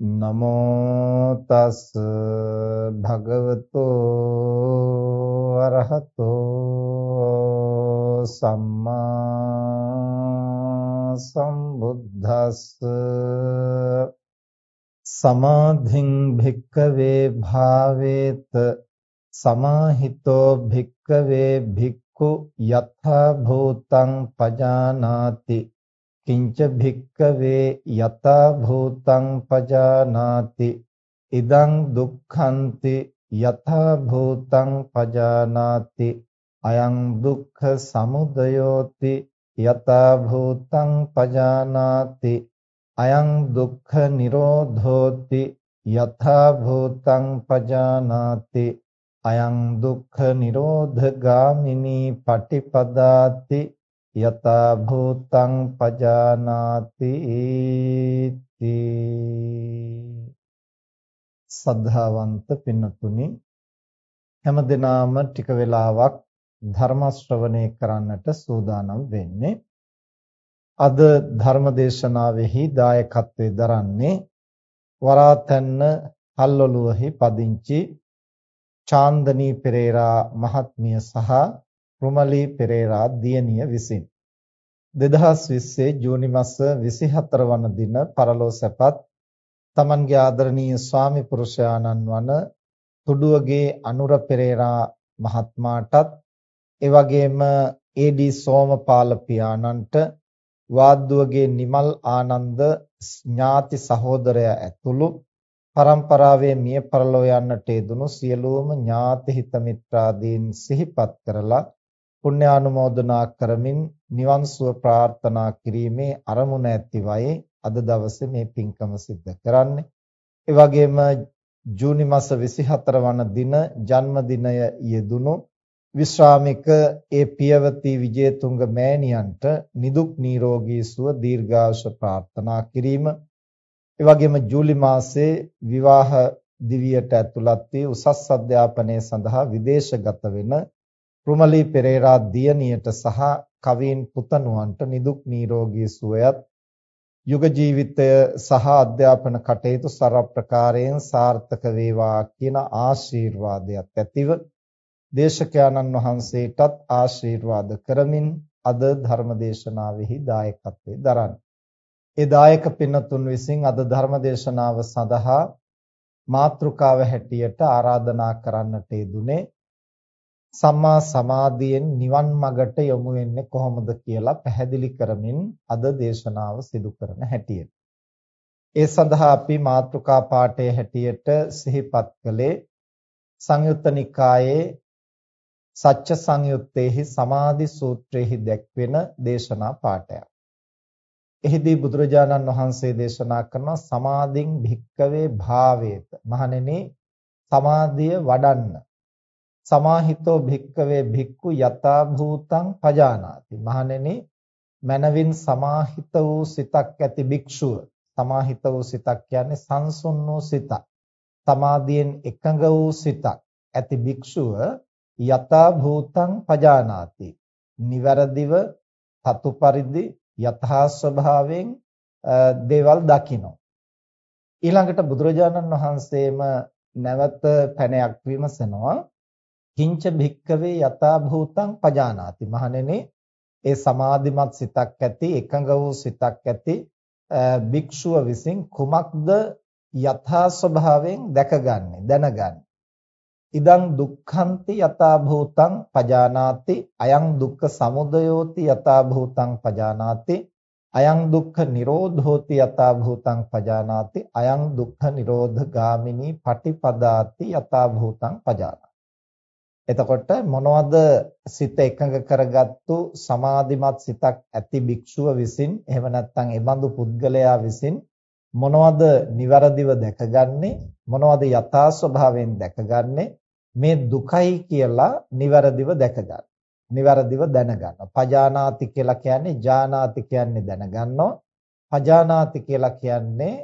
නමෝ තස් භගවතෝ අරහතෝ සම්මා සම්බුද්දස්ස සමාධින් භික්කවේ භාවේත සමාහිතෝ භික්කවේ භික්ඛු යථා භූතං පජානාති කිංච භික්කවේ යථා භූතං පජානාති ඉදං දුක්ඛන්ති යථා භූතං පජානාති අයං දුක්ඛ සමුදයෝති යථා භූතං පජානාති අයං දුක්ඛ නිරෝධෝති යථා භූතං පජානාති අයං දුක්ඛ නිරෝධ ගාමිනී පටිපදාති යථා භූතං පජානාති සද්ධාවන්ත පින්නතුනි හැමදෙනාම ටික වෙලාවක් ධර්ම ශ්‍රවණය කරන්නට සූදානම් වෙන්නේ. අද ධර්මදේශනාවෙහි දායකත්වයේ දරන්නේ වරාතැන්න හල්ලොලුවෙහි පදිංචි චාන්දනී පෙරේරා මහත්මිය සහ රුමලී පෙරේරා දියණිය විසින් 2020 ජූනි මාස 24 වන දින පරලෝ සැපත් තමන්ගේ ආදරණීය ස්වාමි පුරුෂයාණන් වන තුඩුවගේ අනුර පෙරේරා මහත්මයාටත් ඒ වගේම ඒ.ඩී. සෝමපාල පියාණන්ට වාද්දුවගේ නිමල් ආනන්ද ඥාති සහෝදරයා ඇතුළු පරම්පරාවේ මිය පරලෝ යන්නට යෙදුණු සියලුම ඥාති හිත මිත්‍රාදීන් සිහිපත් කරලා පුණ්‍යානුමෝදනා කරමින් නිවන් සුව ප්‍රාර්ථනා කිරීමේ අරමුණ ඇතිවයි අද දවසේ මේ පින්කම සිද්ධ කරන්නේ. ඒ වගේම ජූනි මාස 24 වන දින ජන්මදිනය යෙදුණු විශ්‍රාමික ඒ පියවති විජේතුංග මෑණියන්ට නිදුක් නිරෝගී සුව දීර්ඝායුෂ ප්‍රාර්ථනා කිරීම ඒ වගේම ජූලි මාසයේ විවාහ දිවියට ඇතුළත් වී උසස් අධ්‍යාපනය සඳහා විදේශගත වෙන රුමලී පෙරේරා දියණියට සහ කවීන් පුතණුවන්ට නිදුක් නිරෝගී සුවයත් යුග ජීවිතය සහ අධ්‍යාපන කටයුතු සර්ව ප්‍රකාරයෙන් සාර්ථක වේවා කියන ආශිර්වාදයක් ඇතිව දේශකයාණන් වහන්සේටත් ආශිර්වාද කරමින් අද ධර්ම දේශනාවෙහි දායකත්වයේ දරන. ඒ දායක පින්නතුන් විසින් අද ධර්ම දේශනාව සඳහා මාතෘකාව හැටියට ආරාධනා කරන්නට යෙදුනේ සම්මා සමාධියෙන් නිවන් මගට යොමු වෙන්නේ කොහොමද කියලා පැහැදිලි කරමින් අද දේශනාව සිදු කරන හැටියට. ඒ සඳහා අපි මාතෘකා පාඨයේ හැටියට සිහිපත් කළේ සංයුත්ත නිකායේ සච්ච සංයුත්තේහි සමාධි සූත්‍රයේහි දැක්වෙන දේශනා පාඩයක්. එහිදී බුදුරජාණන් වහන්සේ දේශනා කරන සමාධින් භික්කවේ භාවේත. මහණෙනි සමාධිය වඩන්න. සමාහිතෝ භික්කවේ භික්ඛු යතා භූතං පජානාති. මහණෙනි මනවින් සමාහිත වූ සිතක් ඇති භික්ෂුව. සමාහිත වූ සිතක් කියන්නේ සංසුන් වූ සිතක්. සමාධියෙන් එකඟ වූ සිතක් ඇති භික්ෂුව යථා භූතං පජානාති. නිවැරදිව සතු පරිදි යථා ස්වභාවයෙන් දේවල් දකිනවා. ඊළඟට බුදුරජාණන් වහන්සේම නැවත පැනයක් විමසනවා. කිංච භික්කවේ යථා භූතං පජානාති. මහණෙනි ඒ සමාධිමත් සිතක් ඇති එකඟ වූ සිතක් ඇති භික්ෂුව විසින් කුමක්ද යථා ස්වභාවයෙන් දැකගන්නේ දැනගන්නේ? ඉදං දුක්ඛන්ති යථා භූතං පජානාති අයං දුක්ඛ සමුදයෝති යථා භූතං පජානාති අයං දුක්ඛ නිරෝධෝති යථා භූතං පජානාති අයං දුක්ඛ නිරෝධ ගාමිනී පටිපදාති යථා භූතං පජානාති. එතකොට මොනවද සිත එකඟ කරගත්තු සමාධිමත් සිතක් ඇති භික්ෂුව විසින් එහෙම නැත්නම් එබඳු පුද්ගලයා විසින් මොනවද નિවරදිව දැකගන්නේ මොනවද යථා ස්වභාවයෙන් දැකගන්නේ මේ දුකයි කියලා નિවරදිව දැකගන්න. નિවරදිව දැනගන්න. පජානාති කියලා කියන්නේ ජානාති කියන්නේ දැනගන්නවා. පජානාති කියලා කියන්නේ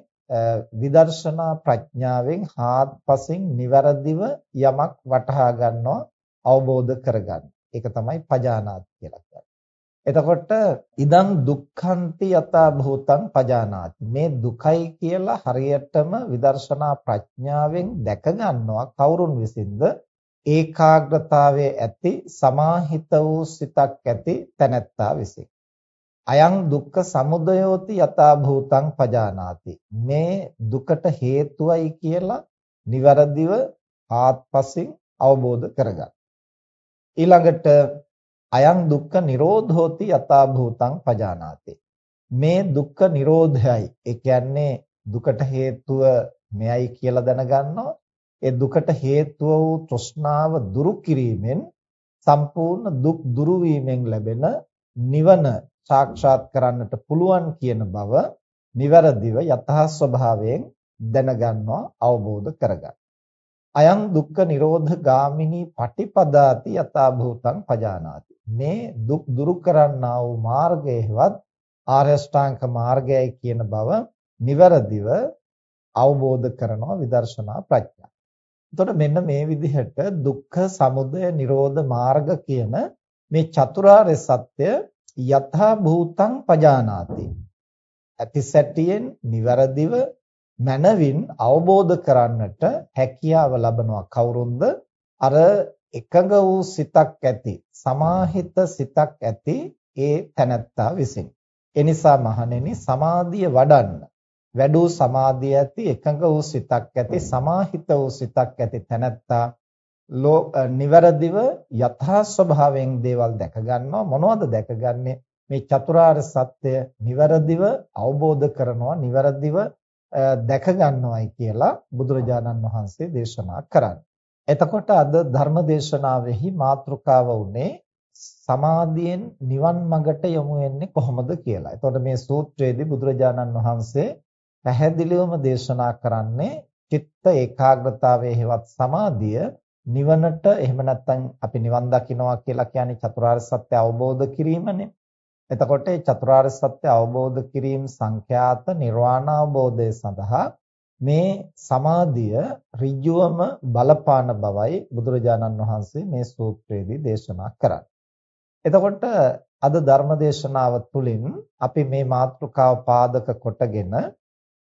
විදර්ශනා ප්‍රඥාවෙන් හාත්පසින් નિවරදිව යමක් වටහා ගන්නවා අවබෝධ කරගන්න. ඒක තමයි පජානාති කියලා කියන්නේ. එතකොට ඉදං දුක්ඛන්ති යතා භූතං පජානාති. මේ දුකයි කියලා හරියටම විදර්ශනා ප්‍රඥාවෙන් දැක ගන්නවා කවුරුන් විසින්ද? ඒකාග්‍රතාවයේ ඇති සමාහිත වූ සිතක් ඇති තැනැත්තා විසින්. අයං දුක්ඛ සමුදයෝති යතා භූතං පජානාති. මේ දුකට හේතුවයි කියලා નિවරදිව ආත්පසින් අවබෝධ කරගන්න. ඊළඟට අයං දුක්ඛ නිරෝධෝති යථා භූතං පජානාති. මේ දුක්ඛ නිරෝධයයි. ඒ කියන්නේ දුකට හේතුව මෙයයි කියලා දැනගන්නවා. ඒ දුකට හේතුව වූ තෘෂ්ණාව දුරු කිරීමෙන් සම්පූර්ණ දුක් දුරු වීමෙන් ලැබෙන නිවන සාක්ෂාත් කරන්නට පුළුවන් කියන බව නිවැරදිව යථා ස්වභාවයෙන් දැනගන්නවා අවබෝධ කරගන්න. අයං දුක්ඛ නිරෝධ ගාමිනී පටිපදාති යථා භූතං පජානාති මේ දුක් දුරු කරන්නා වූ මාර්ගයේවත් ආර්ය ශ්‍රාංක මාර්ගයයි කියන බව නිවැරදිව අවබෝධ කරනවා විදර්ශනා ප්‍රඥා. එතකොට මෙන්න මේ විදිහට දුක්ඛ සමුදය නිරෝධ මාර්ග කියන මේ චතුරාර්ය සත්‍ය යථා භූතං පජානාති. ඇතිසැටියෙන් නිවැරදිව මනවින් අවබෝධ කරන්නට හැකියාව ලබනවා. කවුරුන්ද? අර එකඟ වූ සිතක් ඇති සමාහිත සිතක් ඇති ඒ තැනැත්තා විසින්. එනිසා මහණෙනි සමාධිය වඩන්න. වැඩූ සමාධිය ඇති එකඟ වූ සිතක් ඇති සමාහිත වූ සිතක් ඇති තැනැත්තා ලෝ නිවැරදිව යථා ස්වභාවයෙන් දේවල් දැක ගන්නවා. මොනවද දැකගන්නේ මේ චතුරාර්ය සත්‍ය නිවැරදිව අවබෝධ කරනවා නිවැරදිව දැක ගන්නවයි කියලා බුදුරජාණන් වහන්සේ දේශනා කරන්නේ එතකොට අද ධර්ම දේශනාවෙහි මාතෘකාව උනේ සමාධියෙන් නිවන් මඟට යොමු වෙන්නේ කොහොමද කියලා. එතකොට මේ සූත්‍රයේදී බුදුරජාණන් වහන්සේ පැහැදිලිවම දේශනා කරන්නේ චිත්ත ඒකාග්‍රතාවයේ හේවත් සමාධිය නිවනට එහෙම නැත්නම් අපි නිවන් දකින්නවා කියලා කියන්නේ චතුරාර්ය සත්‍ය අවබෝධ කිරීමනේ. එතකොට චතුරාර්ය සත්‍ය අවබෝධ කිරීම සංඛ්‍යාත නිර්වාණ අවබෝධය සඳහා මේ සමාධිය ඍජුවම බලපාන බවයි බුදුරජාණන් වහන්සේ මේ සූත්‍රයේදී දේශනා කරන්නේ. එතකොට අද ධර්ම දේශනාව තුළින් අපි මේ මාතෘකාව පාදක කොටගෙන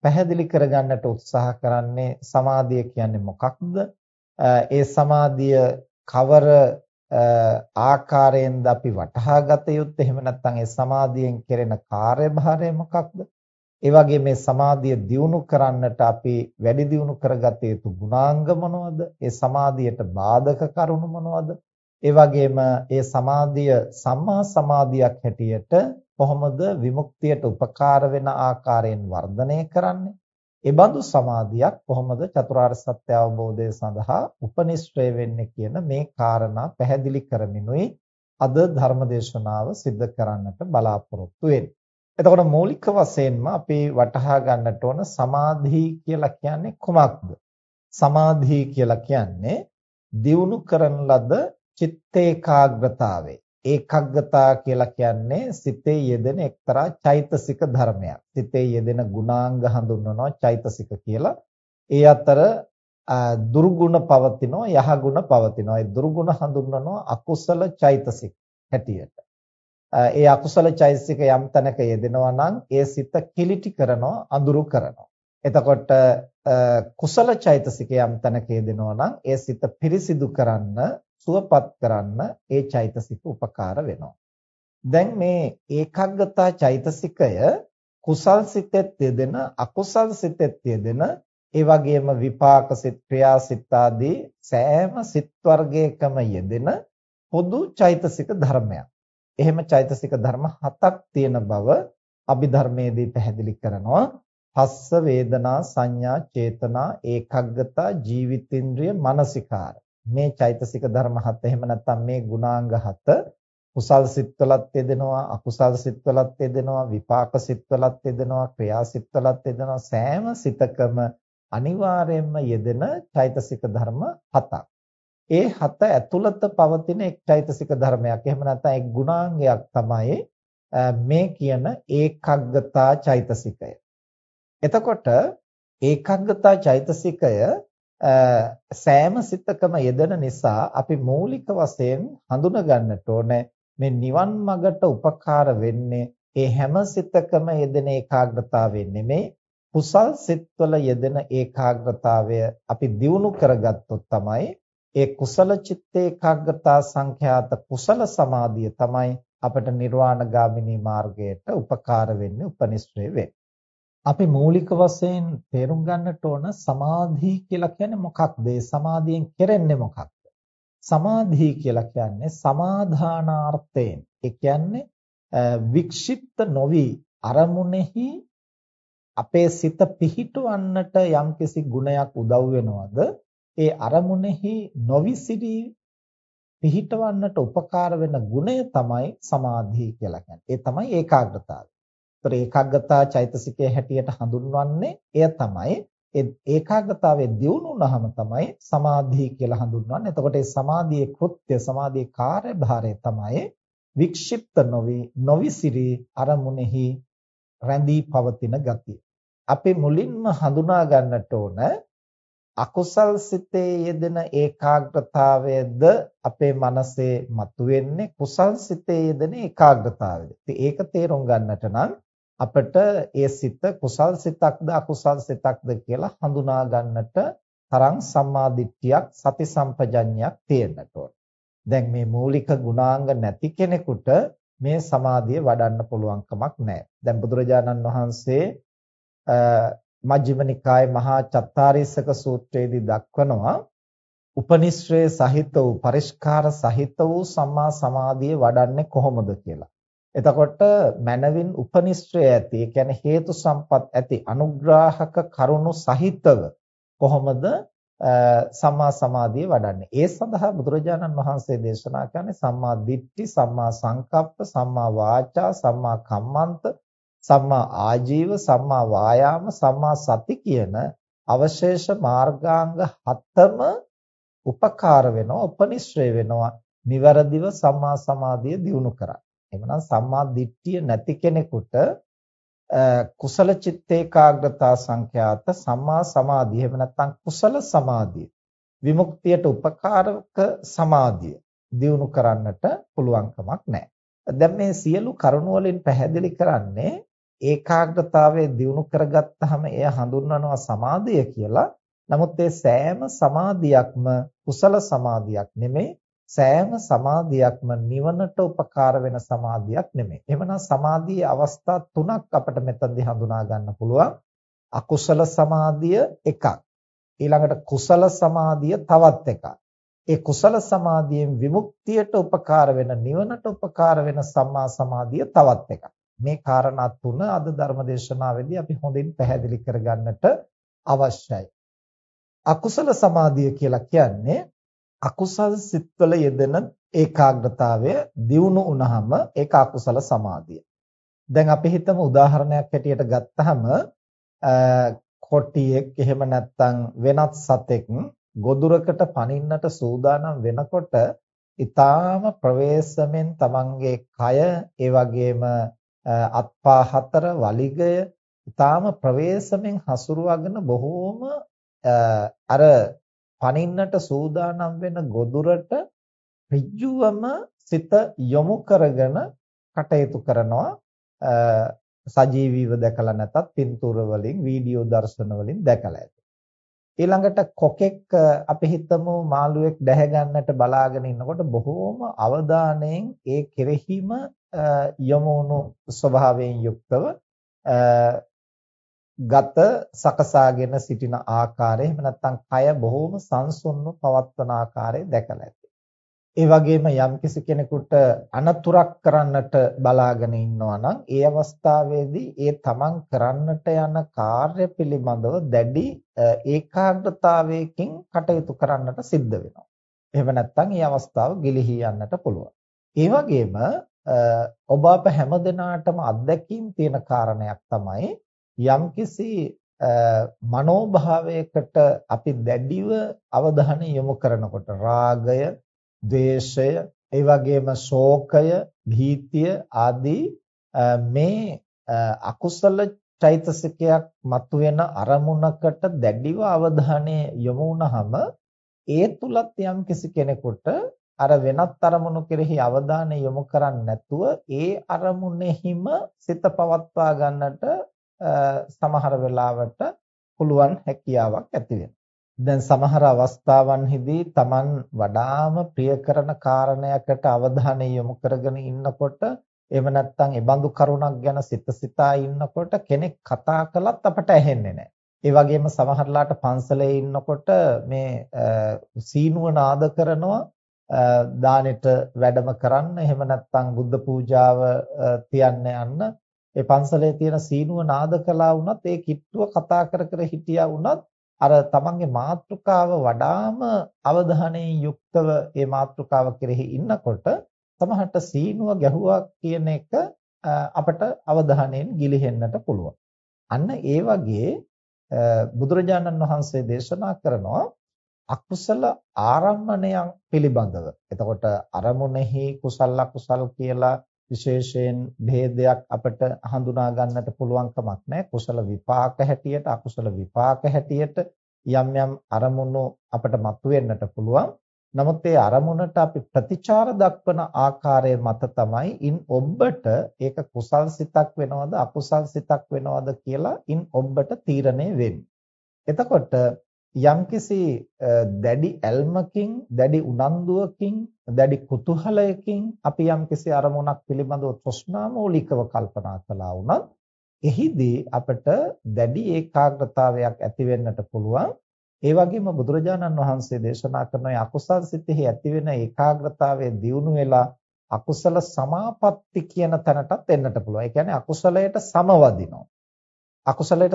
පැහැදිලි කරගන්නට උත්සාහ කරන්නේ සමාධිය කියන්නේ මොකක්ද? ඒ සමාධිය කවර ආකාරයෙන්ද අපි වටහා ගත යුත්තේ? එහෙම නැත්නම් ඒ සමාධියෙන් කෙරෙන කාර්යභාරය මොකක්ද? ඒ වගේ මේ සමාධිය දියුණු කරන්නට අපි වැඩි දියුණු කරගත යුතු ගුණාංග මොනවද? ඒ සමාධියට බාධක කරුණු මොනවද? ඒ වගේම ඒ සමාධිය සම්මා සමාධියක් හැටියට කොහොමද විමුක්තියට උපකාර වෙන ආකාරයෙන් වර්ධනය කරන්නේ? ඒ බඳු සමාධියක් කොහොමද චතුරාර්ය සත්‍ය අවබෝධය සඳහා උපනිශ්‍රය වෙන්නේ කියන මේ කාරණා පැහැදිලි කරමිනුයි අද ධර්මදේශනාව සිද්ධ කරන්නට බලාපොරොත්තු වෙන්නේ. එතකොට මූලික වශයෙන්ම අපි වටහා ගන්නට ඕන සමාධි කියලා කියන්නේ කුමක්ද? සමාධි කියලා කියන්නේ දියුණු කරන ලද චිත්ත ඒකාග්‍රතාවේ ඒකග්ගතා කියලා කියන්නේ සිතේ යෙදෙන එක්තරා චෛතසික ධර්මයක්. සිතේ යෙදෙන ගුණාංග හඳුන්වනවා චෛතසික කියලා. ඒ අතර දුර්ගුණ පවතිනවා යහගුණ පවතිනවා. ඒ දුර්ගුණ හඳුන්වනවා අකුසල චෛතසික හැටියට. ඒ අකුසල චෛතසික යම් තැනක යෙදෙනවා නම් ඒ සිත කිලිටි කරනවා අඳුරු කරනවා. එතකොට කුසල චෛතසික යම් තැනක යෙදෙනවා නම් ඒ සිත පිරිසිදු කරන්න සුවපත් කරන්න ඒ චෛතසික උපකාර වෙනවා. දැන් මේ ඒකග්ගතා චෛතසිකය කුසල් සිතෙත් යෙදෙන අකුසල් සිතෙත් යෙදෙන ඒ වගේම විපාක සිත් ක්‍රියා සිත් ආදී සෑම සිත් වර්ගයකම යෙදෙන පොදු චෛතසික ධර්මයක්. එහෙම චෛතසික ධර්ම හතක් තියෙන බව අභිධර්මයේදී පැහැදිලි කරනවා. පස්ස වේදනා සංඥා චේතනා ඒකග්ගතා ජීවිතේන්ද්‍රිය මානසිකාර මේ චෛතසික ධර්ම හත එහෙම නැත්නම් මේ ගුණාංග හත කුසල් සිත්වලත් යෙදෙනවා අකුසල් සිත්වලත් යෙදෙනවා විපාක සිත්වලත් යෙදෙනවා ක්‍රියා සිත්වලත් යෙදෙනවා සෑම සිතකම අනිවාර්යයෙන්ම යෙදෙන චෛතසික ධර්ම හතක්. ඒ හත ඇතුළත පවතින එක් චෛතසික ධර්මයක්. එහෙම නැත්නම් එක් ගුණාංගයක් තමයි මේ කියන ඒකග්ගතා චෛතසිකය. එතකොට ඒකග්ගතා චෛතසිකය සෑම සිතකම යෙදෙන නිසා අපි මූලික වශයෙන් හඳුනා ගන්නට ඕනේ මේ නිවන් මගට උපකාර වෙන්නේ ඒ හැම සිතකම යෙදෙන ඒකාග්‍රතාවය නෙමෙයි කුසල් සිත්වල යෙදෙන ඒකාග්‍රතාවය අපි දියුණු කරගත්තොත් තමයි ඒ කුසල චිත්ත ඒකාග්‍රතා සංඛ්‍යාත කුසල සමාධිය තමයි අපට නිර්වාණ ගාමිනී මාර්ගයට උපකාර වෙන්නේ උපනිශ්‍රේ වෙන්නේ. අපි මූලික වශයෙන් තේරුම් ගන්නට ඕන සමාධි කියලා කියන්නේ මොකක්ද? ඒ සමාධියෙන් කෙරෙන්නේ මොකක්ද? සමාධි කියලා කියන්නේ සමාධානාර්ථයෙන්. ඒ කියන්නේ වික්ෂිප්ත නොවි අරමුණෙහි අපේ සිත පිහිටවන්නට යම්කිසි ගුණයක් උදව් වෙනවද? ඒ අරමුණෙහි නොවිසිරි පිහිටවන්නට උපකාර වෙන ගුණය තමයි සමාධි කියලා කියන්නේ. ඒ තමයි ඒකාග්‍රතාවය. ඒතර ඒකාග්‍රතා චෛතසිකයේ හැටියට හඳුන්වන්නේ එය තමයි ඒ ඒකාග්‍රතාවයේ දියුණු වුණාම තමයි සමාධිය කියලා හඳුන්වන්නේ. එතකොට ඒ සමාධියේ කෘත්‍ය සමාධියේ කාර්යභාරය තමයි වික්ෂිප්ත නොවි නොවිසිරි අරමුණෙහි රැඳී පවතින ගතිය. අපි මුලින්ම හඳුනා ගන්නට ඕන අකුසල් සිතේ යෙදෙන ඒකාග්‍රතාවයද අපේ මනසේ මතුවෙන්නේ කුසල් සිතේ යෙදෙන ඒකාග්‍රතාවයද. ඉතින් ඒක තේරුම් ගන්නට නම් අපිට ඒ සිත කුසල් සිතක්ද අකුසල් සිතක්ද කියලා හඳුනා ගන්නට තරම් සම්මාදිට්ඨියක් සති සම්පජඤ්ඤයක් තියෙන්නට ඕන. දැන් මේ මූලික ගුණාංග නැති කෙනෙකුට මේ සමාධිය වඩන්න පුළුවන් කමක් නැහැ. දැන් බුදුරජාණන් වහන්සේ මජ්ක්‍ධිම නිකායේ මහා චත්තාරීසක සූත්‍රයේදී දක්වනවා උපනිශ්‍රේ සහිත වූ පරිස්කාර සහිත වූ සම්මා සමාධිය වඩන්නේ කොහොමද කියලා. එතකොට මනවින් උපනිශ්‍රය ඇති ඒ කියන්නේ හේතු සම්පත් ඇති අනුග්‍රාහක කරුණු සහිතව කොහොමද සම්මා සමාධිය වඩන්නේ? ඒ සඳහා බුදුරජාණන් වහන්සේ දේශනා කරන්නේ සම්මා දිට්ඨි සම්මා සංකප්ප සම්මා වාචා සම්මා කම්මන්ත සම්මා ආජීව සම්මා වායාම සම්මා සති කියන අවශේෂ මාර්ගාංග හතම උපකාර වෙනවා උපනිශ්‍රය වෙනවා නිවැරදිව සම්මා සමාධිය දියුණු කරන්න. එහෙනම් සම්මා දිට්ඨිය නැති කෙනෙකුට කුසල චිත්තේකාග්‍රතා සංඛ්‍යාත සම්මා සමාධිය එහෙම නැත්නම් කුසල සමාධිය විමුක්තියට උපකාරක සමාධිය දියුණු කරන්නට පුළුවන් කමක් නැහැ. දැන් මේ සියලු කරුණු වලින් පැහැදිලි කරන්නේ ඒකාග්‍රතාවය දියුණු කරගත්තාම එය හඳුන්වනවා සමාධිය කියලා. නමුත් ඒ සෑම සමාධියක්ම කුසල සමාධියක් නෙමෙයි සෑම සමාධියක්ම නිවනට උපකාර වෙන සමාධියක් නෙමෙයි. එහෙමනම් සමාධියේ අවස්ථා තුනක් අපිට මෙතනදී හඳුනා ගන්න පුළුවන්. අකුසල සමාධිය එකක්. ඊළඟට කුසල සමාධිය තවත් එකක්. ඒ කුසල සමාධියෙන් විමුක්තියට උපකාර වෙන නිවනට උපකාර වෙන සම්මා සමාධිය තවත් එකක්. මේ காரணා තුන අද ධර්මදේශනාවේදී අපි හොඳින් පැහැදිලි කරගන්නට අවශ්‍යයි. අකුසල සමාධිය කියලා කියන්නේ අකුසල් සිත්වල යෙදෙන ඒකාග්‍රතාවය දියුණු වුණාම ඒක අකුසල සමාධිය. දැන් අපි හිතමු උදාහරණයක් හැටියට ගත්තහම කොටියෙක් එහෙම නැත්නම් වෙනත් සතෙක් ගොදුරකට පනින්නට සූදානම් වෙනකොට ඊටාම ප්‍රවේශමෙන් තමන්ගේ කය ඒ වගේම අත්පා හතර වලිගය ඊටාම ප්‍රවේශමෙන් හසුරුවගෙන බොහෝම අර පනින්නට සූදානම් වෙන ගොදුරට ඍජුවම සිත යොමු කරගෙන කටයුතු කරනවා සජීවීව දැකලා නැතත් පින්තූර වලින් වීඩියෝ දර්ශන වලින් දැකලා ඇති. ඊළඟට කොකෙක් අපි හිතමු මාළුවෙක් දැහැ ගන්නට බලාගෙන ඉන්නකොට බොහෝම අවධානයෙන් ඒ කෙරෙහිම යොමු වුණු ස්වභාවයෙන් යුක්තව ගත සකසාගෙන සිටින ආකාරය එහෙම නැත්නම් කය බොහෝම සංසුන්ව පවත්වන ආකාරය දැකලා ඇති. ඒ වගේම යම්කිසි කෙනෙකුට අනතුරක් කරන්නට බලාගෙන ඉන්නවා නම් ඒ අවස්ථාවේදී ඒ තමන් කරන්නට යන කාර්ය පිළිබඳව දැඩි ඒකාග්‍රතාවයකින් කටයුතු කරන්නට සිද්ධ වෙනවා. එහෙම නැත්නම් ඒ අවස්ථාව ගිලිහී යන්නට පුළුවන්. ඒ වගේම ඔබ අප හැමදෙනාටම අත්දැකීම් තියෙන කාරණයක් තමයි යම්කිසි මනෝභාවයකට අපි දැඩිව අවධානය යොමු කරනකොට රාගය ද්වේෂය, ඒ වගේම ශෝකය, භීතිය ආදී මේ අකුසල චෛතසිකයක් මතුවෙන අරමුණකට දැඩිව අවධානය යොමු වුනහම ඒ තුලත් යම් කිසි කෙනෙකුට අර වෙනත් අරමුණු කෙරෙහි අවධානය යොමු කරන්නේ නැතුව ඒ අරමුණෙහිම සිත පවත්වා ගන්නට සමහර වෙලාවට පුළුවන් හැකියාවක් ඇති වෙනවා. දැන් සමහර අවස්ථාවන්හිදී Taman වඩාම ප්‍රිය කරන කාරණයකට අවධානය යොමු කරගෙන ඉන්නකොට එහෙම නැත්නම් ඒ බඳු කරුණක් ගැන සිත සිතා ඉන්නකොට කෙනෙක් කතා කළත් අපට ඇහෙන්නේ නැහැ. ඒ වගේම සමහරලාට පන්සලේ ඉන්නකොට මේ සීනුව නාද කරනවා දානෙට වැඩම කරන්න එහෙම නැත්නම් බුද්ධ පූජාව තියන්න යන්න ඒ පන්සලේ තියෙන සීනුව නාද කළා වුණත් ඒ කිට්ටුව කතා කර කර හිටියා වුණත් අර තමන්ගේ මාතෘකාව වඩාම අවධානයෙන් යුක්තව ඒ මාතෘකාව කෙරෙහි ඉන්නකොට සමහරට සීනුව ගැහුවා කියන එක අපට අවධානයෙන් ගිලිහෙන්නට පුළුවන්. අන්න ඒ වගේ බුදුරජාණන් වහන්සේ දේශනා කරනවා අකුසල ආරම්මණයන් පිළිබඳව. එතකොට අරමුණෙහි කුසල අකුසල් කියලා විශේෂයෙන් ભેදයක් අපිට හඳුනා ගන්නට පුළුවන් කමක් නැහැ. කුසල විපාක හැටියට අකුසල විපාක හැටියට යම් යම් අරමුණු අපිට මතුවෙන්නට පුළුවන්. නමුත් ඒ අරමුණට අපි ප්‍රතිචාර දක්වන ආකාරය මත තමයි ඉන් ඔබට ඒක කුසල් සිතක් වෙනවද අකුසල් සිතක් වෙනවද කියලා ඉන් ඔබට තීරණය වෙන්නේ. එතකොට යම්කිසි දැඩි ඇල්මකින් දැඩි උනන්දුවකින් දැඩි කුතුහලයකින් අපි යම්කිසි අරමුණක් පිළිබඳව තෘෂ්ණා මූලිකව කල්පනා කළා වුණත් එහිදී අපට දැඩි ඒකාග්‍රතාවයක් ඇති වෙන්නට පුළුවන් ඒ වගේම බුදුරජාණන් වහන්සේ දේශනා කරන අකුසල් සිතෙහි ඇතිවෙන ඒකාග්‍රතාවය දියුණු වෙලා අකුසල සමාපatti කියන තැනටත් එන්නට පුළුවන්. ඒ කියන්නේ අකුසලයට සමවදිනවා. අකුසලයට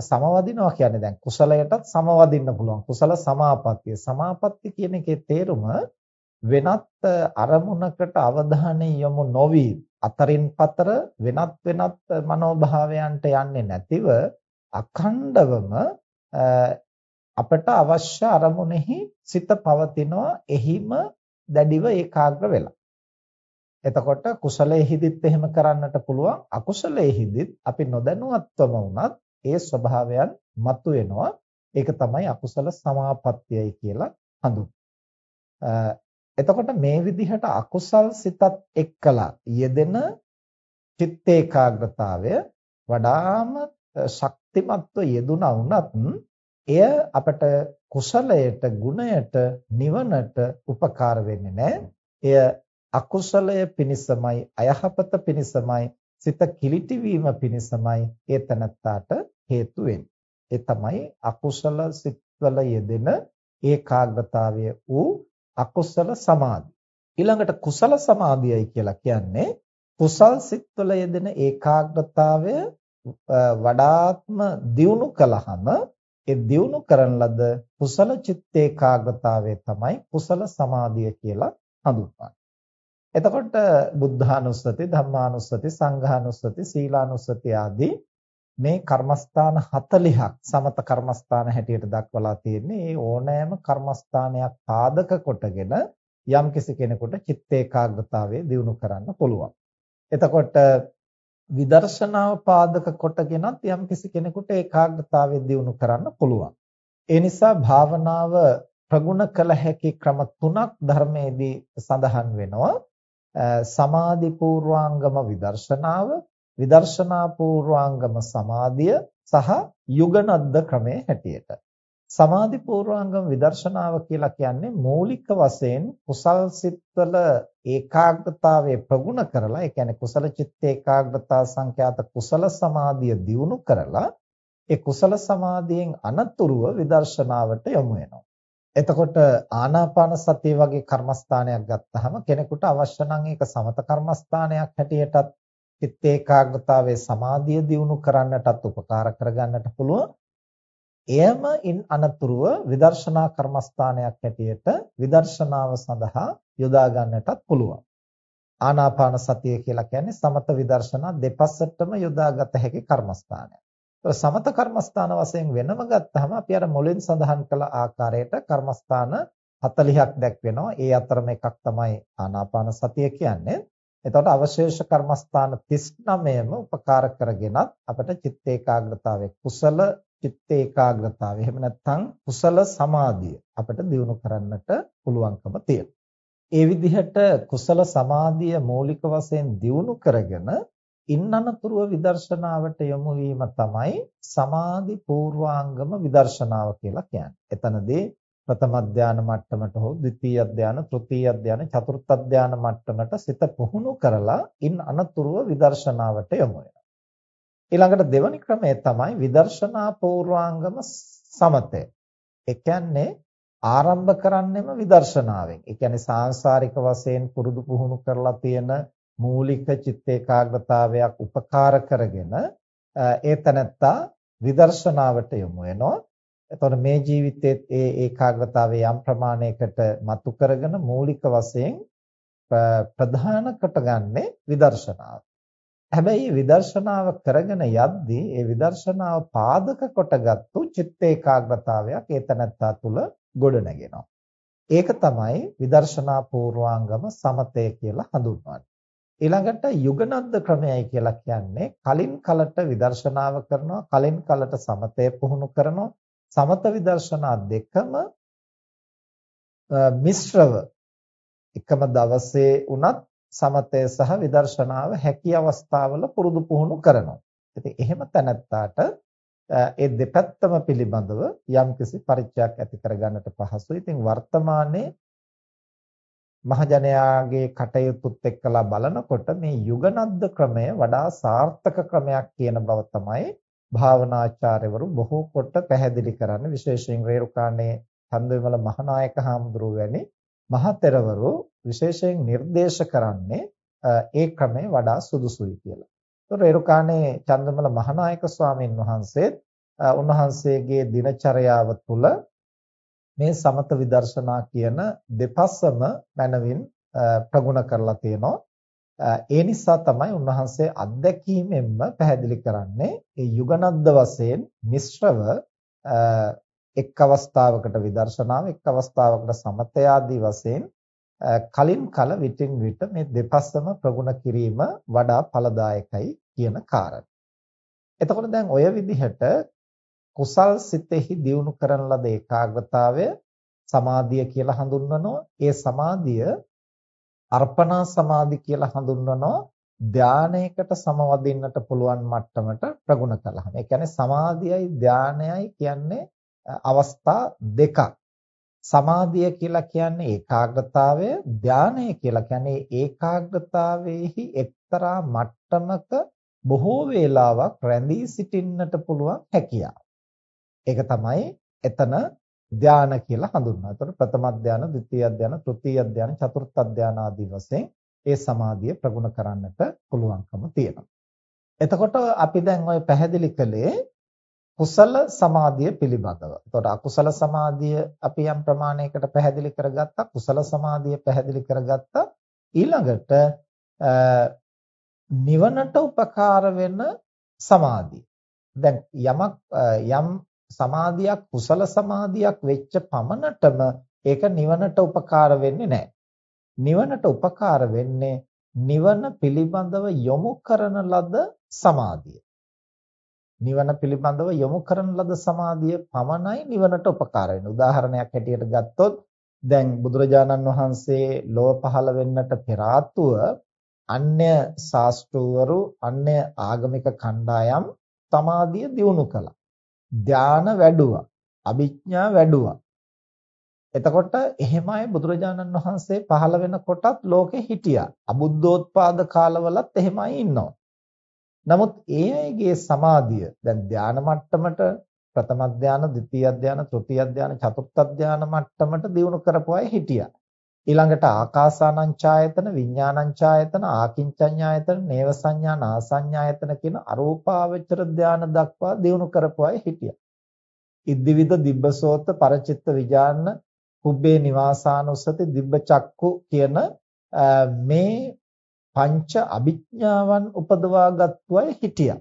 සමවදිනවා කියන්නේ දැන් කුසලයටත් සමවදින්න පුළුවන්. කුසල සමාපත්තිය. සමාපatti කියන එකේ තේරුම වෙනත් අරමුණකට අවධානය යොමු නොවි අතරින් පතර වෙනත් වෙනත් මනෝභාවයන්ට යන්නේ නැතිව අඛණ්ඩවම අපට අවශ්‍ය අරමුණෙහි සිත පවතිනවා එහිම දැඩිව ඒකාග්‍ර වෙලා එතකොට කුසලයේහිදිත් එහෙම කරන්නට පුළුවන් අකුසලයේහිදිත් අපි නොදැනුවත්වම වුණත් ඒ ස්වභාවයන් මතුවෙනවා ඒක තමයි අකුසල සමාපත්තියයි කියලා හඳුන්වන්නේ එතකොට මේ විදිහට අකුසල් සිතත් එක්කලා යෙදෙන චිත්ත ඒකාග්‍රතාවය වඩාම ශක්තිමත්ව යෙදුණා වුණත් එය අපට කුසලයට ගුණයට නිවනට උපකාර වෙන්නේ නැහැ. එය අකුසලය පිණිසමයි අයහපත පිණිසමයි සිත කිලිටි වීම පිණිසමයි ඒ තනත්තාට හේතු වෙන්නේ. ඒ තමයි අකුසල සිත්වල යෙදෙන ඒකාග්‍රතාවය වූ අකුසල සමාධි. ඊළඟට කුසල සමාධියයි කියලා කියන්නේ කුසල් සිත්වල යෙදෙන ඒකාග්‍රතාවය වඩාත්ම දියුණු කළාම ඒ දියුණු කරන ලද කුසල චිත්ත ඒකාග්‍රතාවය තමයි කුසල සමාධිය කියලා හඳුන්වන්නේ. එතකොට බුද්ධානුස්සති, ධම්මානුස්සති, සංඝානුස්සති, සීලානුස්සති ආදී මේ කර්මස්ථාන 40ක් සමත කර්මස්ථාන හැටියට දක්වලා තියෙන්නේ. ඒ ඕනෑම කර්මස්ථානයක් පාදක කොටගෙන යම්කිසි කෙනෙකුට චිත්ත ඒකාග්‍රතාවය දියුණු කරන්න පුළුවන්. එතකොට විදර්ශනාව පාදක කොටගෙනත් යම්කිසි කෙනෙකුට ඒකාග්‍රතාවය දියුණු කරන්න පුළුවන්. ඒ නිසා භාවනාව ප්‍රගුණ කළ හැකි ක්‍රම තුනක් ධර්මයේදී සඳහන් වෙනවා. සමාධි පූර්වාංගම විදර්ශනාව, විදර්ශනා පූර්වාංගම සමාධිය සහ යුගනද්ද ක්‍රමයේ හැටියට. සමාධි පූර්වාංගම විදර්ශනාව කියලා කියන්නේ මූලික වශයෙන් කුසල් සිත්වල ඒකාග්‍රතාවයේ ප්‍රගුණ කරලා ඒ කියන්නේ කුසල චිත්ත ඒකාග්‍රතා සංඛ්‍යාත කුසල සමාධිය දියුණු කරලා ඒ කුසල සමාධියෙන් අනතුරුව විදර්ශනාවට යොමු වෙනවා. එතකොට ආනාපාන සතිය වගේ කර්මස්ථානයක් ගත්තාම කෙනෙකුට අවශ්‍ය නම් ඒක සමත කර්මස්ථානයක් හැටියටත් චිත්ත ඒකාග්‍රතාවයේ සමාධිය දියුණු කරන්නටත් උපකාර කරගන්නට පුළුවන්. එයම ඉන් අනතුරුව විදර්ශනා කර්මස්ථානයක් හැටියට විදර්ශනාව සඳහා යොදා ගන්නටත් පුළුවන්. ආනාපාන සතිය කියලා කියන්නේ සමත විදර්ශනා දෙපසටම යොදාගත හැකි කර්මස්ථානයක්. ඒතර සමත කර්මස්ථාන වශයෙන් වෙනම ගත්තාම අපි අර මුලින් සඳහන් කළ ආකාරයට කර්මස්ථාන 40ක් දැක්වෙනවා. ඒ අතරම එකක් තමයි ආනාපාන සතිය කියන්නේ. එතකොට අවශේෂ කර්මස්ථාන 39ම උපකාර කරගෙනත් අපිට චිත්ත ඒකාග්‍රතාවයේ කුසල චිත්ත ඒකාග්‍රතාවය. එහෙම නැත්නම් කුසල සමාධිය අපිට දියුණු කරන්නට පුළුවන්කම තියෙනවා. ඒ විදිහට කුසල සමාධිය මූලික වශයෙන් දියුණු කරගෙන ඉන්නනතුරුව විදර්ශනාවට යොමු වීම තමයි සමාධි පූර්වාංගම විදර්ශනාව කියලා කියන්නේ. එතනදී ප්‍රථම ධානය මට්ටමට හෝ ද්විතීයි ධානය, තෘතීයි ධානය, චතුර්ථ ධානය මට්ටමට සිත පුහුණු කරලා ඉන් අනතුරුව විදර්ශනාවට යොමු වෙනවා. ඊළඟට දෙවැනි ක්‍රමය තමයි විදර්ශනා පූර්වාංගම සමතය. ඒ කියන්නේ ආරම්භ කරන්නෙම විදර්ශනාවෙන්. ඒ කියන්නේ සාංශාරික වශයෙන් පුරුදු පුහුණු කරලා තියෙන මූලික චිත්ත ඒකාග්‍රතාවයක් උපකාර කරගෙන ඒ තනත්තා විදර්ශනාවට යොමු වෙනවා. එතකොට මේ ජීවිතයේ ඒ ඒකාග්‍රතාවය යම් ප්‍රමාණයකට මතු කරගෙන මූලික වශයෙන් ප්‍රධාන කොටගන්නේ විදර්ශනාව. හැබැයි විදර්ශනාව කරගෙන යද්දී ඒ විදර්ශනාව පාදක කොටගත්තු චිත්ත ඒකාග්‍රතාවයක් ඒතනත්තා තුල ගොඩ නැගෙනවා. ඒක තමයි විදර්ශනා පූර්වාංගම සමතය කියලා හඳුන්වන්නේ. ඊළඟට යුගනද්ද ක්‍රමයයි කියලා කියන්නේ කලින් කලට විදර්ශනාව කරනවා කලින් කලට සමතය පුහුණු කරනවා සමත විදර්ශනා දෙකම මිශ්‍රව එකම දවසේ උනත් සමතය සහ විදර්ශනාව හැකි අවස්ථාවල පුරුදු පුහුණු කරනවා. ඉතින් එහෙම තැනැත්තාට ඒ දෙපැත්තම පිළිබඳව යම්කිසි පරිචයක් ඇති කරගන්නට පහසුයි. ඉතින් වර්තමානයේ මහජනයාගේ කටයුතුත් එක්කලා බලනකොට මේ යුගනද්ද ක්‍රමය වඩා සාර්ථක ක්‍රමයක් කියන බව තමයි භාවනාචාර්යවරු බොහෝ කොට පැහැදිලි කරන්නේ විශේෂයෙන් රේරුකාණේ චන්දවිමල මහානායක හාමුදුරුව වැනි මහතෙරවරු විශේෂයෙන් නිර්දේශ කරන්නේ ඒ ක්‍රමය වඩා සුදුසුයි කියලා. ඒතර එරුකානේ චන්දමල මහානායක ස්වාමීන් වහන්සේ උන්වහන්සේගේ දිනචර්යාව තුළ මේ සමත විදර්ශනා කියන දෙපස්සම මනවින් ප්‍රගුණ කරලා තියෙනවා. ඒ නිසා තමයි උන්වහන්සේ අත්දැකීමෙන්ම පැහැදිලි කරන්නේ ඒ යුගනද්ද වශයෙන් මිශ්‍රව එක් අවස්ථාවකට විදර්ශනාව එක් අවස්ථාවකට සමතය ආදී වශයෙන් කලින් කල විටින් විට මේ දෙපස්සම ප්‍රගුණ කිරීම වඩා ඵලදායකයි කියන කාරණය. එතකොට දැන් ඔය විදිහට කුසල් සිතෙහි දියුණු කරන ලද ඒකාග්‍රතාවය සමාධිය කියලා හඳුන්වනවා. ඒ සමාධිය අර්පණා සමාධි කියලා හඳුන්වනවා. ධානයකට සමවදින්නට පුළුවන් මට්ටමට ප්‍රගුණ කළාම. ඒ කියන්නේ සමාධියයි ධානයයි කියන්නේ අවස්ථා දෙකක්. සමාධිය කියලා කියන්නේ ඒකාග්‍රතාවය, ධානය කියලා කියන්නේ ඒකාග්‍රතාවයේහි එක්තරා මට්ටමක බොහෝ වේලාවක් රැඳී සිටින්නට පුළුවන් හැකියාව. ඒක තමයි එතන ධාන කියලා හඳුන්වනවා. ඒතකොට ප්‍රථම ධාන, ද්විතීයි ධාන, තෘතීයි ධාන, චතුර්ථ ධාන ආදී වශයෙන් ඒ සමාධිය ප්‍රගුණ කරන්නට පුළුවන්කම තියෙනවා. එතකොට අපි දැන් ওই පැහැදිලි කළේ කුසල සමාධිය පිළිබඳව. එතකොට අකුසල සමාධිය අපි යම් ප්‍රමාණයකට පැහැදිලි කරගත්තා. කුසල සමාධිය පැහැදිලි කරගත්තා. ඊළඟට නිවනට උපකාර වෙන සමාධිය. දැන් යමක් යම් සමාධියක් කුසල සමාධියක් වෙච්ච පමණටම ඒක නිවනට උපකාර වෙන්නේ නැහැ. නිවනට උපකාර වෙන්නේ නිවන පිළිබඳව යොමු කරන ලද සමාධිය. නිවන පිළිබඳව යොමු කරන ලද සමාධිය පමණයි නිවනට උපකාර වෙන්නේ. උදාහරණයක් හැටියට ගත්තොත් දැන් බුදුරජාණන් වහන්සේ ලෝව පහළ වෙන්නට පෙර අන්‍ය ශාස්ත්‍රවරු අන්‍ය ආගමික කණ්ඩායම් සමාධිය දියුණු කළා. ධාන වැඩුවා. අභිඥා වැඩුවා. එතකොට එහෙමයි බුදුරජාණන් වහන්සේ පහළ වෙනකොටත් ලෝකෙ හිටියා. අබුද්ධෝත්පාද කාලවලත් එහෙමයි ඉන්නවා. නමුත් ඒ අයගේ සමාධිය දැන් ධාන මට්ටමට ප්‍රථම ධාන, ද්විතීය ධාන, තෘතීය ධාන, චතුර්ථ ධාන මට්ටමට දියුණු කරපු අය හිටියා. ඊළඟට ආකාසානංචායතන, විඥානංචායතන, ආකින්චඤ්ඤායතන, නේව සංඥා, නාසඤ්ඤායතන කියන අරූපාවචර ධාන දක්වා දියුණු කරපු අය හිටියා. ඉද්දිවිද දිබ්බසෝත පරචිත්ත විජාන්න කුබ්බේ නිවාසානුස්සති දිබ්බ චක්කු කියන මේ පංච අභිඥාවන් උපදවාගත්තු අය හිටියා.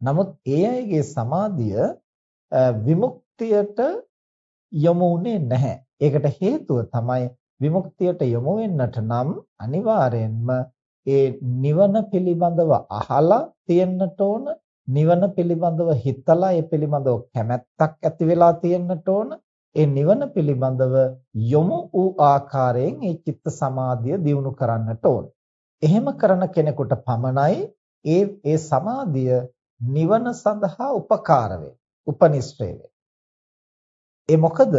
නමුත් ඒ අයගේ සමාධිය විමුක්තියට යොමු වුණේ නැහැ. ඒකට හේතුව තමයි විමුක්තියට යොමු වෙන්නට නම් අනිවාර්යෙන්ම ඒ නිවන පිළිබඳව අහලා තියෙන්නට ඕන නිවන පිළිබඳව හිතලා ඒ පිළිබඳව කැමැත්තක් ඇති වෙලා තියෙන්නට ඕන ඒ නිවන පිළිබඳව යොමු වූ ආකාරයෙන් ඒ චිත්ත සමාධිය දියුණු කරන්නට ඕන එහෙම කරන කෙනෙකුට පමණයි ඒ ඒ සමාධිය නිවන සඳහා උපකාර වේ. උපනිශ්‍රේ වේ. ඒ මොකද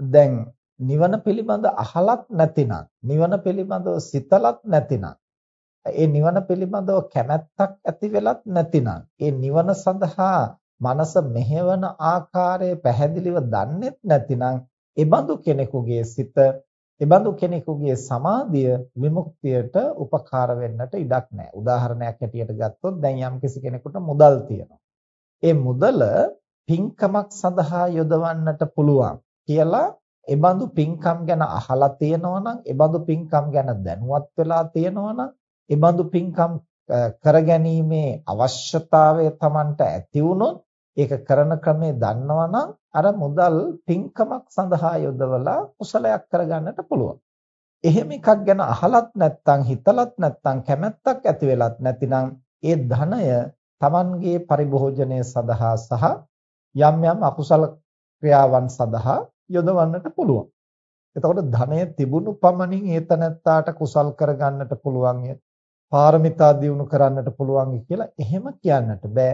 දැන් නිවන පිළිබඳ අහලත් නැතිනම් නිවන පිළිබඳව සිතලත් නැතිනම් ඒ නිවන පිළිබඳව කැමැත්තක් ඇති වෙලත් නැතිනම් ඒ නිවන සඳහා මනස මෙහෙවන ආකාරය පැහැදිලිව දන්නෙත් නැතිනම් ඒ බඳු කෙනෙකුගේ සිත එබඳු කෙනෙකුගේ සමාධිය විමුක්තියට උපකාර වෙන්නට ඉඩක් නැහැ. උදාහරණයක් හැටියට ගත්තොත් දැන් යම්කිසි කෙනෙකුට මුදල් තියෙනවා. ඒ මුදල පින්කමක් සඳහා යොදවන්නට පුළුවන් කියලා එබඳු පින්කම් ගැන අහලා තියෙනවා නම්, එබඳු පින්කම් ගැන දැනුවත් වෙලා තියෙනවා නම්, එබඳු පින්කම් කරගැනීමේ අවශ්‍යතාවය Tamanට ඇති වුණොත් ඒක කරන ක්‍රමේ දන්නවනම් අර මුදල් පින්කමක් සඳහා යොදවලා කුසලයක් කරගන්නට පුළුවන්. එහෙම එකක් ගැන අහලත් නැත්නම් හිතලත් නැත්නම් කැමැත්තක් ඇති වෙලත් නැතිනම් ඒ ධනය Tamanගේ පරිභෝජනය සඳහා සහ යම් යම් අකුසල ක්‍රියාවන් සඳහා යොදවන්නට පුළුවන්. එතකොට ධනය තිබුණු පමණින් ඒතනත්තාට කුසල් කරගන්නට පුළුවන් පාරමිතා දියුණු කරන්නට පුළුවන් කියලා එහෙම කියන්නට බෑ.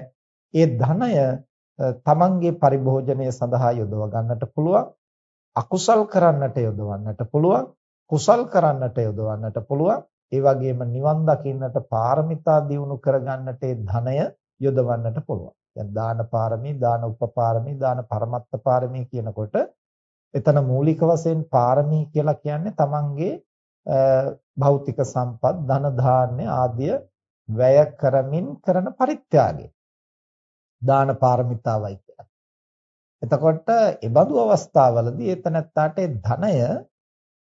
ඒ ධනය තමන්ගේ පරිභෝජනය සඳහා යොදව ගන්නට පුළුවන්. අකුසල් කරන්නට යොදවන්නට පුළුවන්. කුසල් කරන්නට යොදවන්නට පුළුවන්. ඒ වගේම නිවන් දකින්නට පාරමිතා දියුණු කරගන්නට ඒ ධනය යොදවන්නට පුළුවන්. දැන් දාන පාරමී දාන උපපාරමී දාන පරමත්ත පාරමී කියනකොට එතන මූලික වශයෙන් පාරමී කියලා කියන්නේ තමන්ගේ භෞතික සම්පත් ධන ධාන්‍ය ආදිය වැය කරමින් කරන පරිත්‍යාගය දාන පාරමිතාවයි කියලා. එතකොට ඒ බඳු අවස්ථාවලදී එතනත්තාට ධනය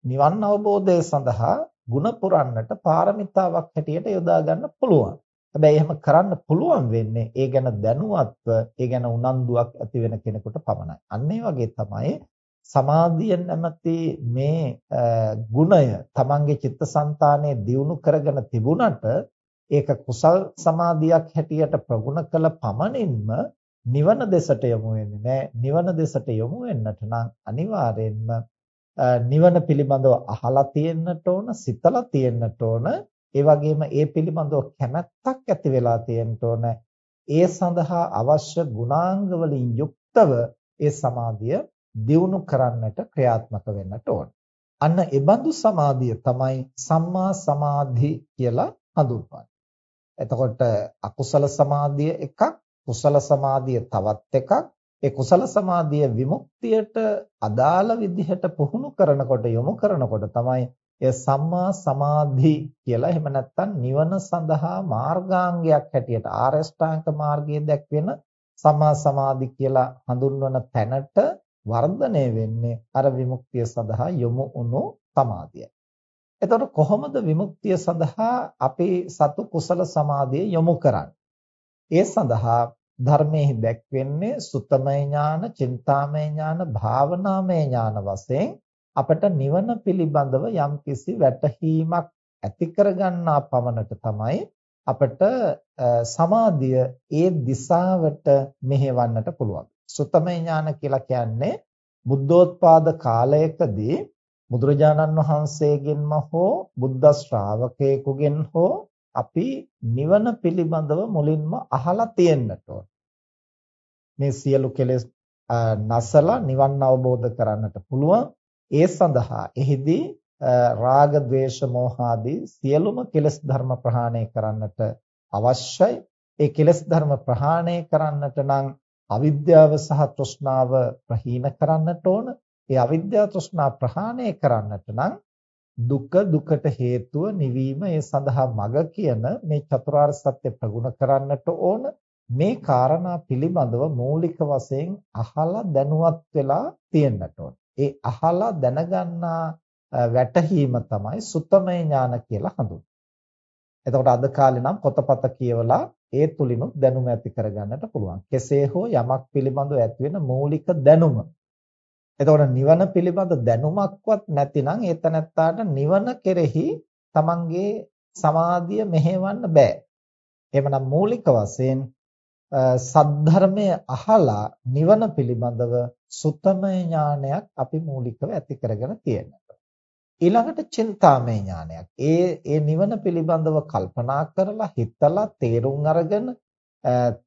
නිවන් අවබෝධය සඳහා ಗುಣ පුරන්නට පාරමිතාවක් හැටියට යොදා ගන්න පුළුවන්. හැබැයි එහෙම කරන්න පුළුවන් වෙන්නේ ඒ ගැන දැනුවත්ව ඒ ගැන උනන්දුවක් ඇති වෙන කෙනෙකුට පමණයි. අන්න ඒ වගේ තමයි සමාධිය නැමැති මේ ගුණය තමන්ගේ චිත්තසංතානයේ දියුණු කරගෙන තිබුණට ඒක කුසල් සමාධියක් හැටියට ප්‍රගුණ කළ පමණින්ම නිවන දෙසට යොමු වෙන්නේ නැහැ. නිවන දෙසට යොමු වෙන්නට නම් අනිවාර්යෙන්ම නිවන පිළිබඳව අහලා තියෙන්නට ඕන, සිතලා තියෙන්නට ඕන. ඒ වගේම ඒ පිළිබඳව කැමැත්තක් ඇති වෙලා තියෙන්න ඕන. ඒ සඳහා අවශ්‍ය ගුණාංග වලින් යුක්තව ඒ සමාධිය දියුණු කරන්නට ක්‍රියාත්මක වෙන්නට ඕන. අන්න ඒ බඳු සමාධිය තමයි සම්මා සමාධි කියලා හඳුන්වන්නේ. එතකොට අකුසල සමාධිය එකක් කුසල සමාධිය තවත් එකක් ඒ කුසල සමාධිය විමුක්තියට අදාළ විදිහට පුහුණු කරනකොට යොමු කරනකොට තමයි එය සම්මා සමාධි කියලා එහෙම නැත්නම් නිවන සඳහා මාර්ගාංගයක් හැටියට ආරෂ්ඨාංග මාර්ගයේ දැක්වෙන සම්මා සමාධි කියලා හඳුන්වන තැනට වර්ධනය වෙන්නේ අර විමුක්තිය සඳහා යොමු වුණු සමාධියයි. එතකොට කොහොමද විමුක්තිය සඳහා අපේ සතු කුසල සමාධිය යොමු කරන්නේ? ඒ සඳහා ධර්මයේ දැක්වෙන්නේ සුත්තමය ඥාන, චින්තාමය ඥාන, භාවනාමය ඥාන වශයෙන් අපට නිවන පිළිබඳව යම්කිසි වැටහීමක් ඇති කරගන්නා පමණට තමයි අපට සමාධිය ඒ දිශාවට මෙහෙවන්නට පුළුවන්. සුතමේ ඥාන කියලා කියන්නේ බුද්ධෝත්පාද කාලයකදී බුදුරජාණන් වහන්සේගෙන්ම හෝ බුද්ධ ශ්‍රාවකයෙකුගෙන් හෝ අපි නිවන පිළිබඳව මුලින්ම අහලා තියෙන්නට ඕන. මේ සියලු කෙලෙස් නැසලා නිවන් අවබෝධ කරන්නට පුළුවන්. ඒ සඳහා එහිදී රාග, ద్వේෂ, මෝහ ආදී සියලුම කෙලෙස් ධර්ම ප්‍රහාණය කරන්නට අවශ්‍යයි. ඒ කෙලෙස් ධර්ම ප්‍රහාණය කරන්නට නම් අවිද්‍යාව සහ තෘෂ්ණාව ප්‍රහීන කරන්නට ඕන. ඒ අවිද්‍යාව තෘෂ්ණා ප්‍රහාණය කරන්නට නම් දුක දුකට හේතුව නිවීම ඒ සඳහා මඟ කියන මේ චතුරාර්ය සත්‍ය ප්‍රගුණ කරන්නට ඕන මේ කාරණා පිළිබඳව මූලික වශයෙන් අහලා දැනුවත් වෙලා තියෙන්නට ඕන. ඒ අහලා දැනගන්නා වැටහීම තමයි සුත්තමය ඥාන කියලා හඳුන්වන්නේ. එතකොට අද කාලේ නම් පොතපත කියවලා ඒ තුලිනුත් දැනුම ඇති කරගන්නට පුළුවන්. කෙසේ හෝ යමක් පිළිබඳව ඇති වෙන මූලික දැනුම එතකොට නිවන පිළිබඳ දැනුමක්වත් නැතිනම් ඒ තනත්තාට නිවන කෙරෙහි තමන්ගේ සමාධිය මෙහෙවන්න බෑ. එහෙමනම් මූලික වශයෙන් සද්ධර්මය අහලා නිවන පිළිබඳව සුත්තමය ඥානයක් අපි මූලිකව ඇති කරගෙන තියෙනවා. ඊළඟට චින්තාමය ඥානයක්. ඒ ඒ නිවන පිළිබඳව කල්පනා කරලා හිතලා තේරුම් අරගෙන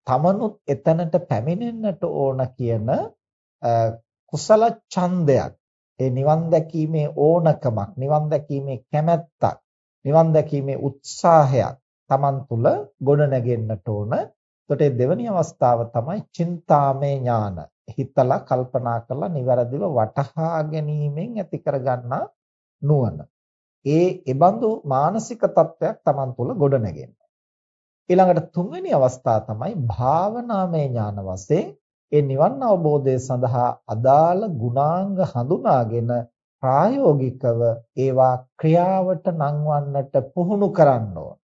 තමනුත් එතනට පැමිණෙන්නට ඕන කියන කුසල ඡන්දයක් ඒ නිවන් දැකීමේ ඕනකමක් නිවන් දැකීමේ කැමැත්තක් නිවන් දැකීමේ උත්සාහයක් Taman තුල ගොඩ නැගෙන්නට ඕන. එතකොට දෙවැනි අවස්ථාව තමයි චින්තාමේ ඥාන. හිතලා කල්පනා කරලා નિවරදිව වටහා ගැනීමෙන් ඇති කරගන්නා නුවණ. ඒ ඒබඳු මානසික තත්වයක් Taman තුල ගොඩ නැගෙන්න. ඊළඟට තුන්වෙනි අවස්ථාව තමයි භාවනාමය ඥාන වශයෙන් ඒ නිවන් අවබෝධය සඳහා අදාළ ගුණාංග හඳුනාගෙන ප්‍රායෝගිකව ඒවා ක්‍රියාවට නංවන්නට පුහුණු කරන්න ඕන.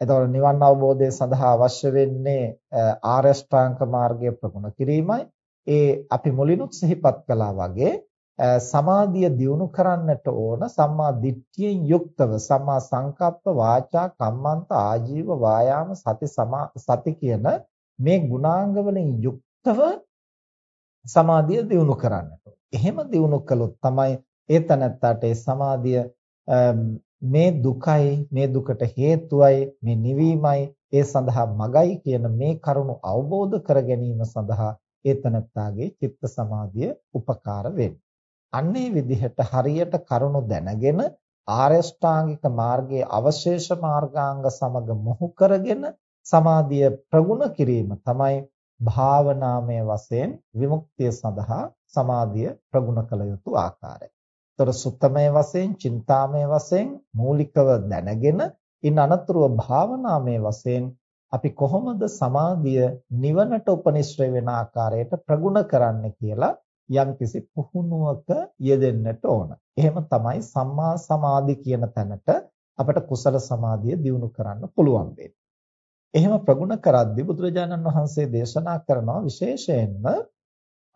එතකොට නිවන් අවබෝධය සඳහා අවශ්‍ය වෙන්නේ ආරෂ්ඨාංග මාර්ගය ප්‍රගුණ කිරීමයි. ඒ අපි මුලිනුත් සිහිපත් කළා වගේ සමාධිය දියුණු කරන්නට ඕන සම්මා දිට්ඨියෙන් යුක්තව සම්මා සංකප්ප වාචා කම්මන්ත ආජීව වායාම සති සති කියන මේ ගුණාංග වලින් යුක්තව සමාධිය දියුණු කරන්නට. එහෙම දියුණු කළොත් තමයි ඒ තනත්තාට ඒ සමාධිය මේ දුකයි මේ දුකට හේතුවයි මේ නිවීමයි ඒ සඳහා මගයි කියන මේ කරුණු අවබෝධ කර ගැනීම සඳහා ඒ තනත්තාගේ චිත්ත සමාධිය උපකාර වෙන්නේ. අන්නේ විදිහට හරියට කරුණු දැනගෙන ආරෂ්ඨාංගික මාර්ගයේ අවශේෂ මාර්ගාංග සමග මොහු කරගෙන සමාධිය ප්‍රගුණ කිරීම තමයි භාවනාමය වශයෙන් විමුක්තිය සඳහා සමාධිය ප්‍රගුණ කළ යුතු ආකාරය. ତොර සුත්තමය වශයෙන්, චින්තාමය වශයෙන් මූලිකව දැනගෙන ඉන් අනතුරුව භාවනාමය වශයෙන් අපි කොහොමද සමාධිය නිවනට උපනිශ්‍රය වෙන ආකාරයට ප්‍රගුණ කරන්න කියලා යම්කිසි පුහුණුවක යෙදෙන්නට ඕන. එහෙම තමයි සම්මා සමාධි කියන තැනට අපට කුසල සමාධිය දියුණු කරන්න පුළුවන් වෙන්නේ. එහෙම ප්‍රගුණ කරද්දී බුදුරජාණන් වහන්සේ දේශනා කරනවා විශේෂයෙන්ම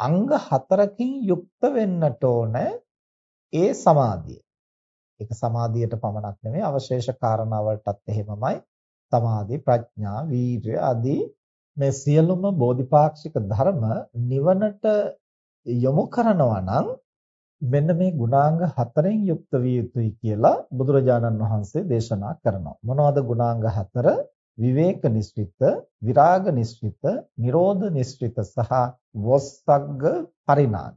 අංග හතරකින් යුක්ත වෙන්නට ඕන ඒ සමාධිය. ඒක සමාධියට පමණක් නෙමෙයි අවශේෂ කාරණාවලටත් එහෙමමයි. සමාධි, ප්‍රඥා, වීර්ය ආදී මේ සියලුම බෝධිපාක්ෂික ධර්ම නිවනට යොමු කරනවා නම් මෙන්න මේ ගුණාංග හතරෙන් යුක්ත විය යුතුයි කියලා බුදුරජාණන් වහන්සේ දේශනා කරනවා. මොනවද ගුණාංග හතර? විවේක නිස්ෘත, විරාග නිස්ෘත, නිරෝධ නිස්ෘත සහ වොස්සග්ග පරිණාග.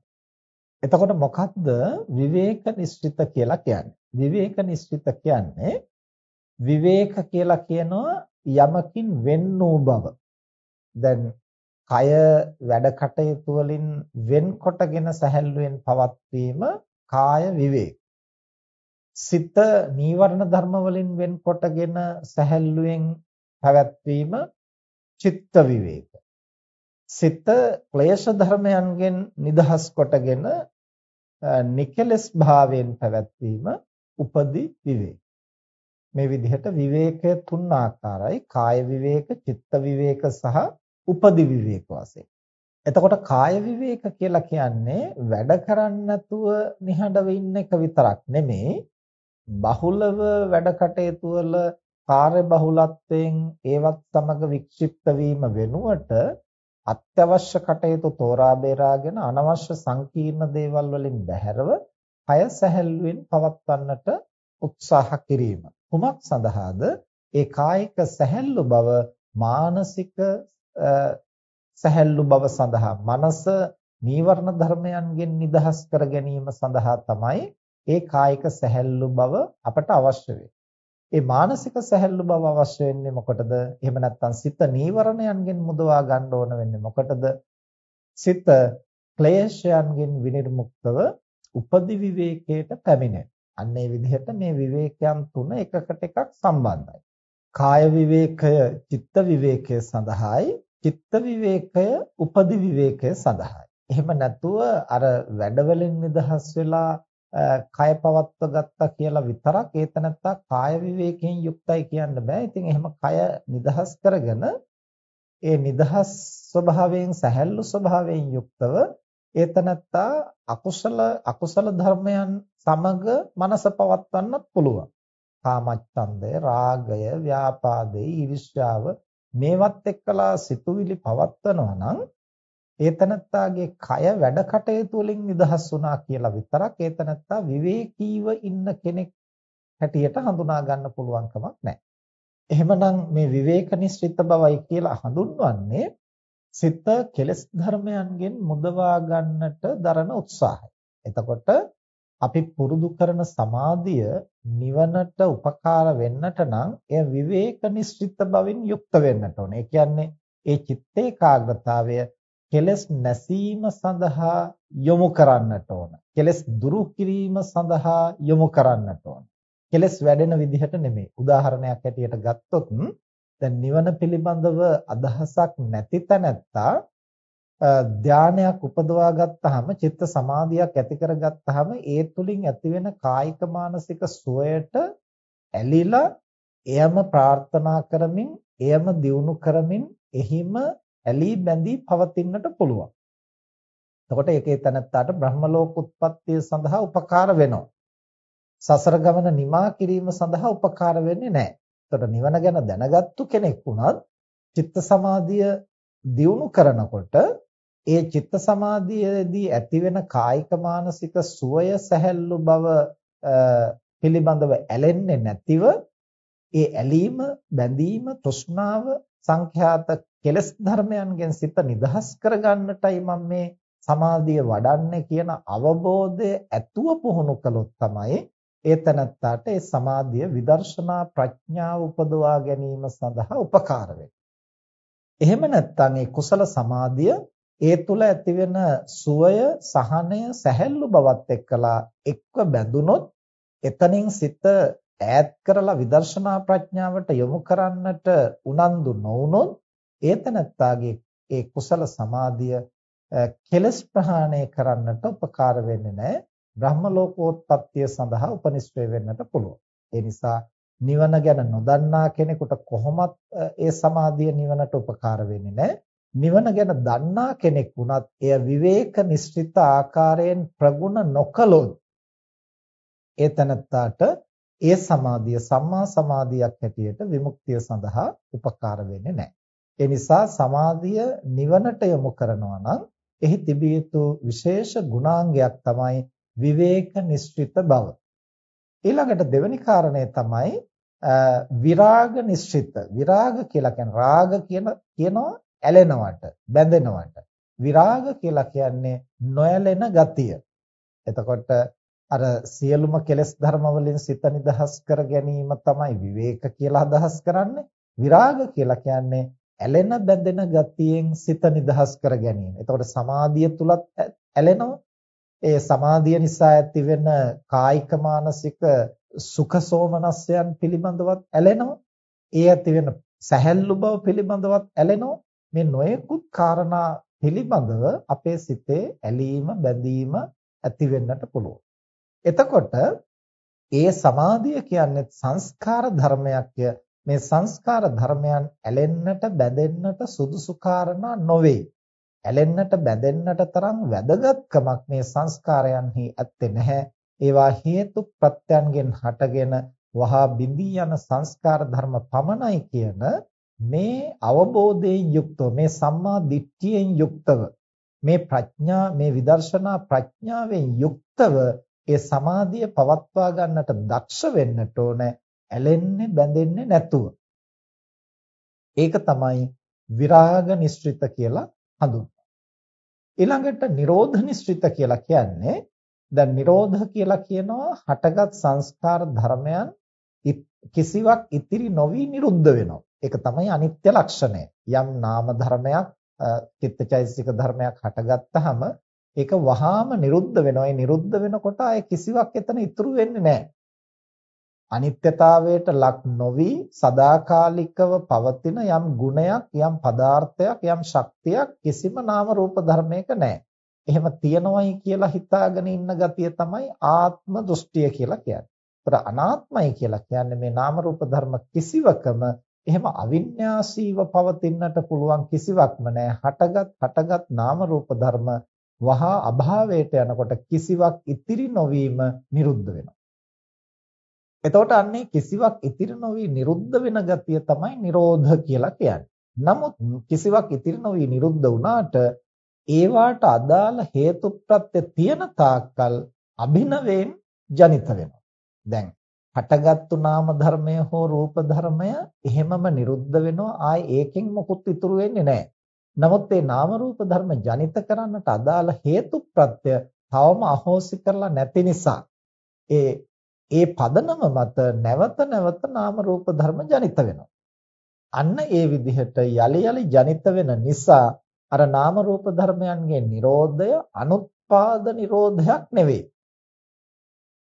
එතකොට මොකක්ද විවේක නිස්ෘත කියලා කියන්නේ? විවේක නිස්ෘත කියන්නේ විවේක කියලා කියනවා යමකින් වෙන් වූ බව. දැන් කය වැඩ කටයුතු වලින් වෙන්කොටගෙන සැහැල්ලුවෙන් පවත්වීම කාය විවේක. සිත නීවරණ ධර්ම වලින් වෙන්කොටගෙන සැහැල්ලුවෙන් පැවැත්වීම චිත්ත විවේක. සිත ක්ලේශ ධර්මයන්ගෙන් නිදහස් කොටගෙන නිකලස් භාවයෙන් පැවැත්වීම උපදි විවේක. මේ විදිහට විවේකය තුන් ආකාරයි කාය විවේක, චිත්ත විවේක සහ උපදි විවේක වශයෙන්. එතකොට කාය විවේක කියලා කියන්නේ වැඩ කරන්නේ නැතුව නිහඬව ඉන්න එක විතරක් නෙමෙයි බහුලව වැඩ කටයුතු වල කාර්ය බහුලත්වයෙන් ඒවත් සමග වික්ෂිප්ත වීම වෙනුවට අත්‍යවශ්‍ය කටයුතු තෝරා බේරාගෙන අනවශ්‍ය සංකීර්ණ දේවල් වලින් බැහැරව කය සැහැල්ලුවෙන් පවත්වන්නට උත්සාහ කිරීම. කුමක් සඳහාද? ඒ කායික සැහැල්ලු බව මානසික සැහැල්ලු බව සඳහා මනස නීවරණ ධර්මයන්ගෙන් නිදහස් කර ගැනීම සඳහා තමයි ඒ කායික සැහැල්ලු බව අපට අවශ්‍ය වෙන්නේ. ඒ මානසික සැහැල්ලු බව අවශ්‍ය වෙන්නේ මොකටද? එහෙම නැත්නම් සිත නීවරණයන්ගෙන් මුදවා ගන්න ඕන වෙන්නේ මොකටද? සිත ක්ලේශයන්ගෙන් විනිර්මුක්තව උපදි විවේකයට පැමිණෙන. අන්න ඒ විදිහට මේ විවේකයන් තුන එකකට එකක් සම්බන්ධයි. කාය විවේකය චිත්ත විවේකය සඳහායි චිත්ත විවේකය උපදි විවේකය සඳහායි. එහෙම නැතුව අර වැඩවලින් නිදහස් වෙලා කය පවත්ව ගත්තා කියලා විතරක් ඒතනත්තා කාය විවේකයෙන් යුක්තයි කියන්න බෑ. ඉතින් එහෙම කය නිදහස් කරගෙන ඒ නිදහස් ස්වභාවයෙන් සැහැල්ලු ස්වභාවයෙන් යුක්තව ඒතනත්තා අකුසල අකුසල ධර්මයන් සමග මනස පවත්වන්නත් පුළුවන්. කාමච්ඡන්දය, රාගය, ව්‍යාපාදේ, ඊර්ෂ්‍යාව මේවත් එක්කලා සිතුවිලි පවත්වනවා නම් ඒතනත්තාගේ කය වැඩ කටයුතු වලින් නිදහස් වුණා කියලා විතරක් ඒතනත්තා විවේකීව ඉන්න කෙනෙක් හැටියට හඳුනා ගන්න පුළුවන් කමක් නැහැ. එහෙමනම් මේ විවේක නිශ්චිත බවයි කියලා හඳුන්වන්නේ සිත කෙලස් ධර්මයන්ගෙන් මුදවා ගන්නට දරන උත්සාහය. එතකොට අපි පුරුදු කරන සමාධිය නිවනට උපකාර වෙන්නට නම් එය විවේක නිශ්චිත බවින් යුක්ත වෙන්නට ඕනේ. ඒ කියන්නේ ඒ චිත්ත ඒකාග්‍රතාවය කෙලස් නැසීම සඳහා යොමු කරන්නට ඕන. කෙලස් දුරු කිරීම සඳහා යොමු කරන්නට ඕන. කෙලස් වැඩෙන විදිහට නෙමෙයි. උදාහරණයක් ඇටියට ගත්තොත් දැන් නිවන පිළිබඳව අදහසක් නැති තැනැත්තා ධානයක් උපදවා ගත්තාම චිත්ත සමාධියක් ඇති කරගත්තාම ඒ තුලින් ඇතිවෙන කායික මානසික සුවයට ඇලිලා එයම ප්‍රාර්ථනා කරමින් එයම දියුණු කරමින් එහිම ඇලී බැඳී පවතින්නට පුළුවන්. එතකොට ඒකේ තනත්තාට බ්‍රහ්ම ලෝක උත්පත්තිය සඳහා උපකාර වෙනවා. සසර ගමන නිමා කිරීම සඳහා උපකාර වෙන්නේ නැහැ. එතකොට නිවන ගැන දැනගත්තු කෙනෙක් වුණත් චිත්ත සමාධිය දියුණු කරනකොට ඒ චිත්ත සමාධියේදී ඇතිවෙන කායික මානසික සුවය සැහැල්ලු බව පිළිබඳව ඇලෙන්නේ නැතිව ඒ ඇලීම බැඳීම තෘෂ්ණාව සංඛ්‍යාත කෙලස් ධර්මයන්ගෙන් සිත නිදහස් කරගන්නටයි මම මේ සමාධිය වඩන්නේ කියන අවබෝධය ඇතුව පුහුණු කළොත් තමයි ඒ තනත්තාට ඒ සමාධිය විදර්ශනා ප්‍රඥාව උපදවා ගැනීම සඳහා උපකාර වෙන්නේ. එහෙම නැත්නම් ඒ කුසල සමාධිය ඒ තුල ඇතිවෙන සුවය, සහනය, සැහැල්ලු බවත් එක්කලා එක්ව බැඳුනොත් එතනින් සිත ඈත් කරලා විදර්ශනා ප්‍රඥාවට යොමු කරන්නට උනන්දු නොවුනොත් ඒතනත්තාගේ ඒ කුසල සමාධිය කෙලස් ප්‍රහාණය කරන්නට උපකාර වෙන්නේ නැහැ. බ්‍රහ්ම ලෝකෝත්පත්තිය සඳහා උපනිශ්‍රේ වෙන්නට පුළුවන්. ඒ නිසා නිවන ගැන නොදන්නා කෙනෙකුට කොහොමත් ඒ සමාධිය නිවනට උපකාර වෙන්නේ නැහැ. නිවන ගැන දන්නා කෙනෙක් වුණත් එය විවේක නිශ්චිත ආකාරයෙන් ප්‍රගුණ නොකළොත් ඒ තනත්තාට ඒ සමාධිය සම්මා සමාධියක් හැටියට විමුක්තිය සඳහා උපකාර වෙන්නේ නැහැ. ඒ නිසා සමාධිය නිවනට යොමු කරනවා නම් එහි තිබිය යුතු විශේෂ ගුණාංගයක් තමයි විවේක නිශ්චිත බව. ඊළඟට දෙවෙනි කාරණය තමයි විරාග නිශ්චිත. විරාග කියලා කියන්නේ රාග කියන කියනවා ඇලෙනවට, බැඳෙනවට. විරාග කියලා කියන්නේ නොඇලෙන ගතිය. එතකොට අර සියලුම කෙලෙස් ධර්ම වලින් සිත නිදහස් කර ගැනීම තමයි විවේක කියලා අදහස් කරන්නේ. විරාග කියලා කියන්නේ ඇලෙන බැඳෙන ගතියෙන් සිත නිදහස් කර ගැනීම. එතකොට සමාධිය තුලත් ඇලෙනවා. ඒ සමාධිය නිසා ඇතිවෙන කායික මානසික සුඛ සෝමනස්යන් පිළිබඳවත් ඇලෙනවා. ඒ ඇතිවෙන සැහැල්ලු බව පිළිබඳවත් ඇලෙනවා. මේ නොයෙකුත් කාරණා පිළිබඳව අපේ සිතේ ඇලීම බැඳීම ඇති වෙන්නට පුළුවන්. එතකොට ඒ සමාධිය කියන්නේ සංස්කාර ධර්මයක් මේ සංස්කාර ධර්මයන් ඇලෙන්නට බැඳෙන්නට සුදුසු කාරණා නොවේ. ඇලෙන්නට බැඳෙන්නට තරම් වැදගත්කමක් මේ සංස්කාරයන්හි ඇත්තේ නැහැ. ඒවා හේතු ප්‍රත්‍යයන්ගෙන් හටගෙන වහා බිඳී යන සංස්කාර ධර්ම පමණයි කියන මේ අවබෝධයෙන් යුක්තව මේ සම්මා දිට්ඨියෙන් යුක්තව මේ ප්‍රඥා මේ විදර්ශනා ප්‍රඥාවෙන් යුක්තව ඒ සමාධිය පවත්වා ගන්නට දක්ෂ වෙන්නට ඕන ඇලෙන්නේ බැඳෙන්නේ නැතුව ඒක තමයි විරාග නිස්ෘත කියලා හඳුන්වන්නේ. ඊළඟට නිරෝධ නිස්ෘත කියලා කියන්නේ දැන් නිරෝධ කියලා කියනවා හටගත් සංස්කාර ධර්මයන් කිසිවක් ඉතිරි නොවි නිරුද්ධ වෙනවා. ඒක තමයි අනිත්‍ය ලක්ෂණය. යම් නාම ධර්මයක් චිත්තචෛතසික ධර්මයක් හටගත්තාම ඒක වහාම නිරුද්ධ වෙනවා. ඒ නිරුද්ධ වෙනකොට ආයේ කිසිවක් එතන ඉතුරු වෙන්නේ නැහැ. අනිත්‍යතාවයට ලක් නොවි සදාකාලිකව පවතින යම් ගුණයක් යම් පදාර්ථයක් යම් ශක්තියක් කිසිම නාම රූප ධර්මයක නැහැ. එහෙම තියනවයි කියලා හිතාගෙන ඉන්න ගතිය තමයි ආත්ම දෘෂ්ටිය කියලා කියන්නේ. ඒතර අනාත්මයි කියලා කියන්නේ මේ නාම රූප ධර්ම කිසිවකම එහෙම අවින්‍යාසීව පවතින්නට පුළුවන් කිසිවක්ම නැහැ. හටගත් හටගත් නාම රූප ධර්ම වහා අභාවයට යනකොට කිසිවක් ඉතිරි නොවීම නිරුද්ධ වෙනවා. එතකොට අන්නේ කිසිවක් ඉතිරි නොවි නිරුද්ධ වෙන ගතිය තමයි නිරෝධ කියලා කියන්නේ. නමුත් කිසිවක් ඉතිරි නොවි නිරුද්ධ වුණාට ඒවාට අදාළ හේතුප්‍රත්‍ය තියෙන තාක්කල් අභිනවයෙන් ජනිත වෙනවා. දැන් හටගත්තු නාම ධර්මය හෝ රූප ධර්මය එහෙමම නිරුද්ධ වෙනවා ආයි ඒකෙන් මොකුත් ඉතුරු වෙන්නේ නැහැ. නමුත් මේ නාම රූප ධර්ම ජනිත කරන්නට අදාළ හේතුප්‍රත්‍ය තවම අහෝසි කරලා නැති නිසා ඒ ඒ පදනම මත නැවත නැවත නාම රූප ධර්ම ජනිත වෙනවා. අන්න ඒ විදිහට යලි යලි ජනිත වෙන නිසා අර නාම රූප ධර්මයන්ගේ Nirodhaය අනුත්පාද Nirodhayak නෙවෙයි.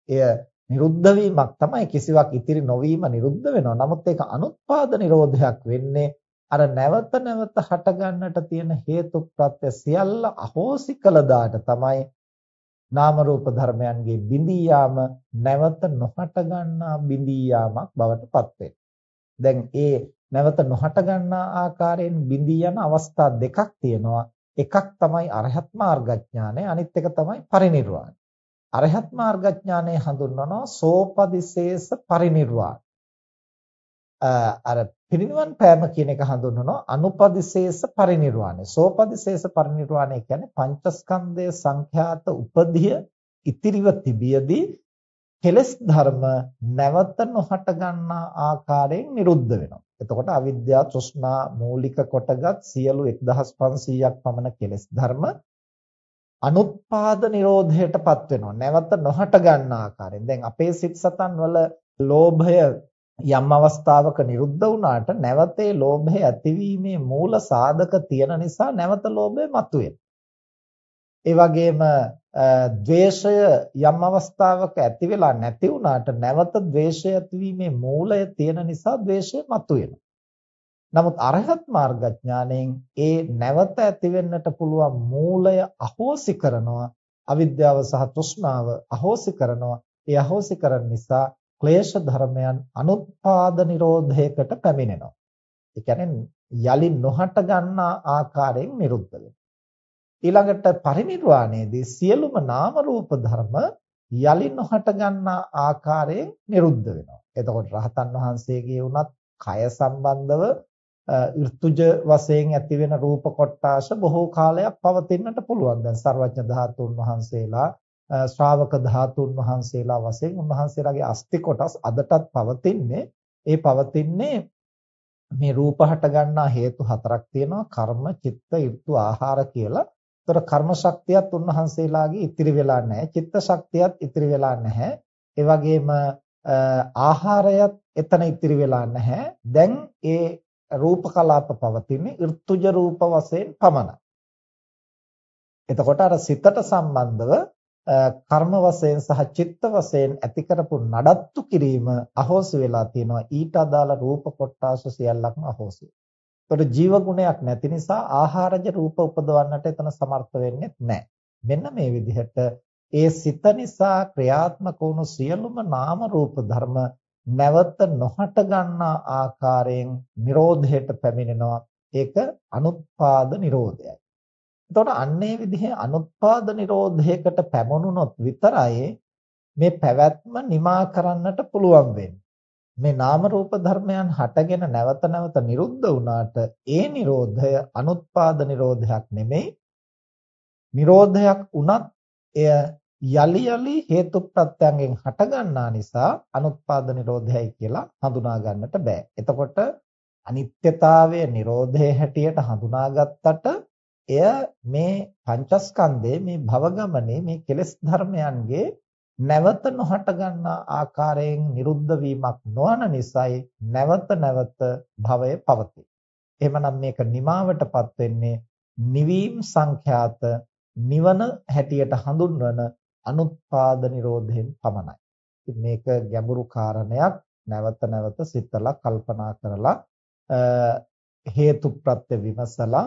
එය නිරුද්ධ වීමක් තමයි කිසිවක් ඉතිරි නොවීම නිරුද්ධ වෙනවා. නමුත් ඒක අනුත්පාද Nirodhayak වෙන්නේ අර නැවත නැවත හට ගන්නට තියෙන හේතු ප්‍රත්‍ය සියල්ල අහෝසි කළ දාට තමයි නාම රූප ධර්මයන්ගේ බිඳී යාම නැවත නොහට ගන්නා බිඳී යාමක් බවට පත් දැන් ඒ නැවත නොහට ගන්නා ආකාරයෙන් බිඳී යන අවස්ථා දෙකක් තියෙනවා. එකක් තමයි අරහත් මාර්ගඥානය අනිත් එක තමයි පරිනිර්වාණය. අරහත් මාර්ගඥානය හඳුන්වනවා සෝපදිශේෂ පරිනිර්වාණ. අර පිරිනිවන් පෑම කියන එක හඳුන්වනවා අනුපදිශේෂ පරිනිර්වාණය. සෝපදිශේෂ පරිනිර්වාණය කියන්නේ පංචස්කන්ධය සංඛ්‍යාත උපදිය ඉතිරිව තිබියදී කෙලස් ධර්ම නැවත නොහට ගන්නා ආකාරයෙන් නිරුද්ධ වෙනවා. එතකොට අවිද්‍යාව තෘෂ්ණා මූලික කොටගත් සියලු 1500ක් පමණ කෙලස් ධර්ම අනුත්පාද නිරෝධයටපත් වෙනවා. නැවත නොහට ගන්නා ආකාරයෙන්. දැන් අපේ සිත් සතන් වල ලෝභය යම් අවස්ථාවක නිරුද්ධ වුණාට නැවතේ ලෝභය ඇතිවීමේ මූල සාධක තියෙන නිසා නැවත ලෝභය මතුවේ. ඒ වගේම ද්වේෂය යම් අවස්ථාවක ඇති වෙලා නැති වුණාට නැවත ද්වේෂය ඇතිවීමේ මූලය තියෙන නිසා ද්වේෂය මතුවෙනවා. නමුත් අරහත් මාර්ගඥාණයෙන් ඒ නැවත ඇති වෙන්නට පුළුවන් මූලය අහෝසි කරනවා අවිද්‍යාව සහ තෘෂ්ණාව අහෝසි කරනවා ඒ අහෝසි කරන නිසා ක්ලේශ ධර්මයන් අනුත්පාද නිරෝධයකට පැමිණෙනවා. ඒ කියන්නේ යලි නොහට ගන්නා ආකාරයෙන් නිරුද්ධ වෙනවා. ඊළඟට පරිණිරවාණයේදී සියලුම නාම රූප ධර්ම යලි නොහට ගන්නා ආකාරයෙන් නිරුද්ධ වෙනවා. එතකොට රහතන් වහන්සේගේ උනත් කය සම්බන්ධව ඍතුජ වශයෙන් ඇති වෙන රූප කොටාශ බොහෝ කාලයක් පවතින්නට පුළුවන්. දැන් සර්වඥ ධාතුන් වහන්සේලා ශ්‍රාවක ධාතුන් වහන්සේලා වශයෙන් උන්වහන්සේලාගේ අස්ති කොටස් අදටත් පවතින්නේ ඒ පවතින්නේ මේ රූප හට ගන්නා හේතු හතරක් තියෙනවා කර්ම චිත්ත ඍතු ආහාර කියලා. ඒතර කර්ම ශක්තියත් උන්වහන්සේලාගේ ඉතිරි වෙලා නැහැ. චිත්ත ශක්තියත් ඉතිරි වෙලා නැහැ. ඒ වගේම ආහාරයත් එතන ඉතිරි වෙලා නැහැ. දැන් ඒ රූප කලාප පවතින්නේ ඍතුජ රූප වශයෙන් පමණයි. එතකොට අර සිතට සම්බන්ධව කර්ම වශයෙන් සහ චිත්ත වශයෙන් ඇති කරපු නඩත්තු කිරීම අහෝසි වෙලා තියෙනවා ඊට අදාළ රූප කොටාස සියල්ලක්ම අහෝසි. ඒතකොට ජීව ගුණයක් නැති නිසා ආහාරජ රූප උපදවන්නට එතන සමර්ථ වෙන්නේ නැහැ. මෙන්න මේ විදිහට ඒ සිත නිසා ක්‍රියාත්මක වුණු සියලුම නාම රූප ධර්ම නැවත නොහට ගන්නා ආකාරයෙන් Nirodheට පැමිණෙනවා. ඒක අනුත්පාද Nirodhayයි. එතකොට අන්නේ විදිහේ අනුත්පාද නිරෝධයකට පැමුණුනොත් විතරයි මේ පැවැත්ම නිමා කරන්නට පුළුවන් වෙන්නේ. මේ නාම රූප ධර්මයන් හටගෙන නැවත නැවත නිරුද්ධ වුණාට ඒ නිරෝධය අනුත්පාද නිරෝධයක් නෙමෙයි. නිරෝධයක් වුණත් එය යලි යලි හේතු ප්‍රත්‍යයෙන් හටගන්නා නිසා අනුත්පාද නිරෝධයයි කියලා හඳුනා ගන්නට බෑ. එතකොට අනිත්‍යතාවය නිරෝධයේ හැටියට හඳුනාගත්තට එය මේ පංචස්කන්ධයේ මේ භවගමනේ මේ කෙලෙස් ධර්මයන්ගේ නැවත නොහට ගන්නා ආකාරයෙන් නිරුද්ධ වීමක් නොවන නිසායි නැවත නැවත භවය පවතී. එහෙමනම් මේක නිමාවටපත් වෙන්නේ නිවීම සංඛ්‍යාත නිවන හැටියට හඳුන්වන අනුත්පාද නිරෝධයෙන් පමණයි. ඉතින් මේක ගැඹුරු කාරණයක් නැවත නැවත සිතලා කල්පනා කරලා හේතු ප්‍රත්‍ය විමසලා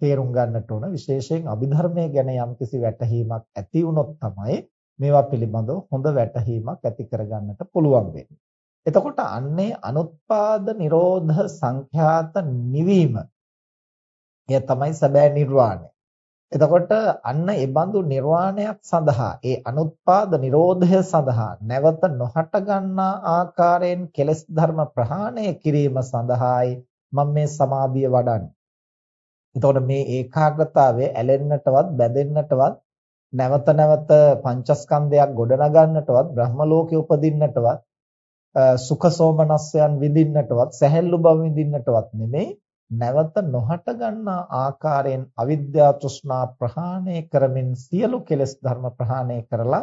තේරුම් ගන්නට ඕන විශේෂයෙන් අභිධර්මයේ ගැන යම්කිසි වැටහීමක් ඇති වුණොත් තමයි මේවා පිළිබඳව හොඳ වැටහීමක් ඇති කරගන්නට පුළුවන් වෙන්නේ. එතකොට අන්නේ අනුත්පාද නිරෝධ සංඛ්‍යාත නිවීම එය තමයි සැබෑ නිර්වාණය. එතකොට අන්න ඒ බඳු නිර්වාණයක් සඳහා ඒ අනුත්පාද නිරෝධය සඳහා නැවත නොහට ගන්නා ආකාරයෙන් කෙලෙස් ධර්ම ප්‍රහාණය කිරීම සඳහායි මම මේ සමාධිය වඩන්නේ. එතකොට මේ ඒකාග්‍රතාවය ඇලෙන්නටවත් බැඳෙන්නටවත් නැවත නැවත පංචස්කන්ධයක් ගොඩනගන්නටවත් බ්‍රහ්ම ලෝකෙ උපදින්නටවත් සුඛ සෝමනස්යන් විඳින්නටවත් සැහැල්ලු බව විඳින්නටවත් නෙමෙයි නැවත නොහට ගන්නා ආකාරයෙන් අවිද්‍යා තෘෂ්ණා ප්‍රහාණය කරමින් සියලු කෙලෙස් ධර්ම ප්‍රහාණය කරලා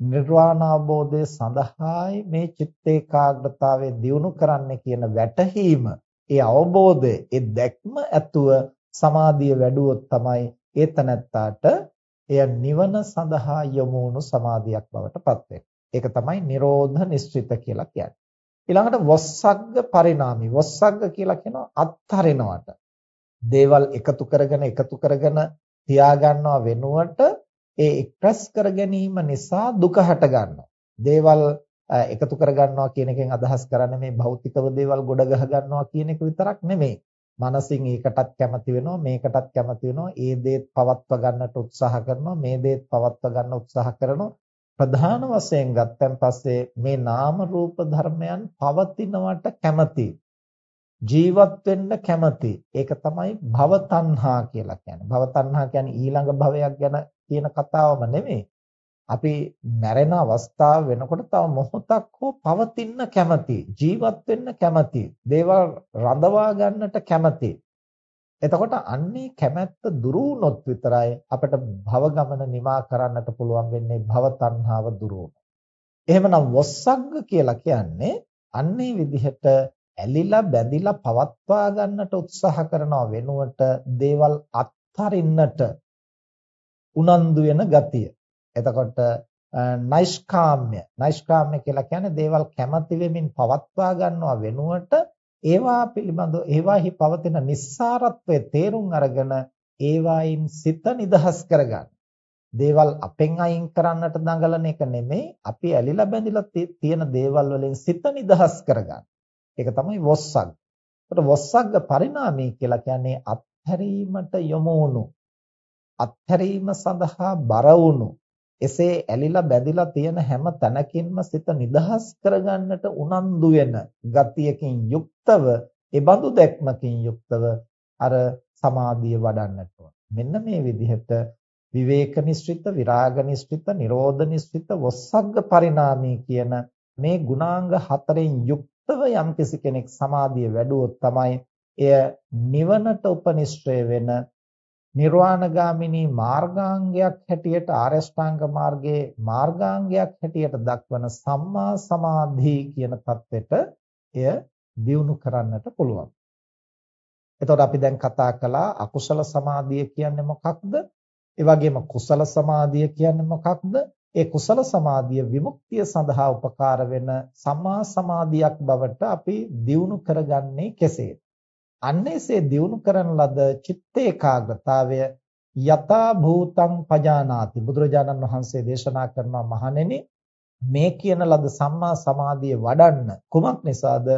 නිර්වාණ අවබෝධය සඳහායි මේ චිත්ත ඒකාග්‍රතාවය දියුණු කරන්න කියන වැටහීම ඒ අවබෝධය ඒ දැක්ම ඇතුව සමාධිය වැඩුවොත් තමයි ඒ තනත්තාට එය නිවන සඳහා යොමු වුණු සමාධියක් බවට පත් වෙන්නේ. ඒක තමයි නිරෝධ නිශ්චිත කියලා කියන්නේ. ඊළඟට වොස්සග්ග පරිණාමි වොස්සග්ග කියලා කියනවා අත්හරිනවට දේවල් එකතු කරගෙන එකතු කරගෙන තියාගන්නවා වෙනුවට ඒ එක්ස්ප්‍රස් කර ගැනීම නිසා දුක හට ගන්නවා දේවල් එකතු කර ගන්නවා කියන එකෙන් අදහස් කරන්නේ මේ භෞතිකව දේවල් ගොඩ ගහ ගන්නවා කියන එක විතරක් නෙමෙයි මනසින් ඒකටත් කැමති වෙනවා මේකටත් කැමති වෙනවා ඒ දේත් පවත්ව ගන්නට උත්සාහ කරනවා මේ දේත් පවත්ව ගන්න උත්සාහ කරනවා. ප්‍රධාන වශයෙන් ගත්තන් පස්සේ මේ නාම රූප ධර්මයන් පවතිනවට කැමති ජීවත් වෙන්න කැමති. ඒක තමයි භව තණ්හා කියලා කියන්නේ. භව තණ්හා කියන්නේ ඊළඟ භවයක් ගැන කියන කතාවම නෙමෙයි. අපි මැරෙන අවස්ථාව වෙනකොට තව මොහොතක් හෝ පවතින්න කැමති ජීවත් වෙන්න කැමති දේවල් රඳවා ගන්නට කැමති එතකොට අන්නේ කැමැත්ත දුරු වුණොත් විතරයි අපිට භව ගමන නිමා කරන්නට පුළුවන් වෙන්නේ භව තණ්හාව දුරු එහෙමනම් වොස්සග්ග කියලා කියන්නේ අන්නේ විදිහට ඇලිලා බැඳිලා පවත්වා ගන්නට උත්සාහ කරනව වෙනුවට දේවල් අත්හරින්නට උනන්දු වෙන ගතිය. එතකොට නෛෂ්කාම්‍ය නෛෂ්කාම්‍ය කියලා කියන්නේ දේවල් කැමති වෙමින් පවත්වා ගන්නව වෙනුවට ඒවා පිළිබඳව ඒවාහි පවතින nissarattwe තේරුම් අරගෙන ඒවායින් සිත නිදහස් කරගන්න. දේවල් අපෙන් අයින් කරන්නට දඟලන එක නෙමෙයි අපි ඇලිලා බැඳිලා තියෙන දේවල් වලින් සිත නිදහස් කරගන්න. ඒක තමයි වොස්සග්. ඒකට වොස්සග්ග පරිණාමය කියලා කියන්නේ අත්හැරීමට යොමු වුණු අත්හැරීම සඳහා බර වුණු එසේ ඇලිලා බැඳිලා තියෙන හැම තැනකින්ම සිත නිදහස් කරගන්නට උනන්දු වෙන ගතියකින් යුක්තව ඒ බඳු දැක්මකින් යුක්තව අර සමාධිය වඩන්නට ඕන. මෙන්න මේ විදිහට විවේක නිස්ෘත, විරාග නිස්ෘත, නිරෝධ නිස්ෘත, වොස්සග්ග පරිණාමී කියන මේ ගුණාංග හතරෙන් යුක්තව යම්කිසි කෙනෙක් සමාධිය වැඩුවොත් තමයි එය නිවනට උපනිශ්‍රය වෙන නිර්වාණගාමිනී මාර්ගාංගයක් හැටියට ආරෂ්ඨාංග මාර්ගයේ මාර්ගාංගයක් හැටියට දක්වන සම්මා සමාධි කියන தත්වෙට එය දියුණු කරන්නට පුළුවන්. එතකොට අපි දැන් කතා කළා අකුසල සමාධිය කියන්නේ මොකක්ද? ඒ වගේම කුසල සමාධිය කියන්නේ මොකක්ද? ඒ කුසල සමාධිය විමුක්තිය සඳහා උපකාර වෙන සම්මා සමාධියක් බවට අපි දියුණු කරගන්නේ කෙසේද? අන්නේසේ දියුණු කරන ලද චිත්ත ඒකාග්‍රතාවය යතා භූතං පජානාති. බුදුරජාණන් වහන්සේ දේශනා කරනවා මහණෙනි මේ කියන ලද සම්මා සමාධිය වඩන්න කුමක් නිසාද?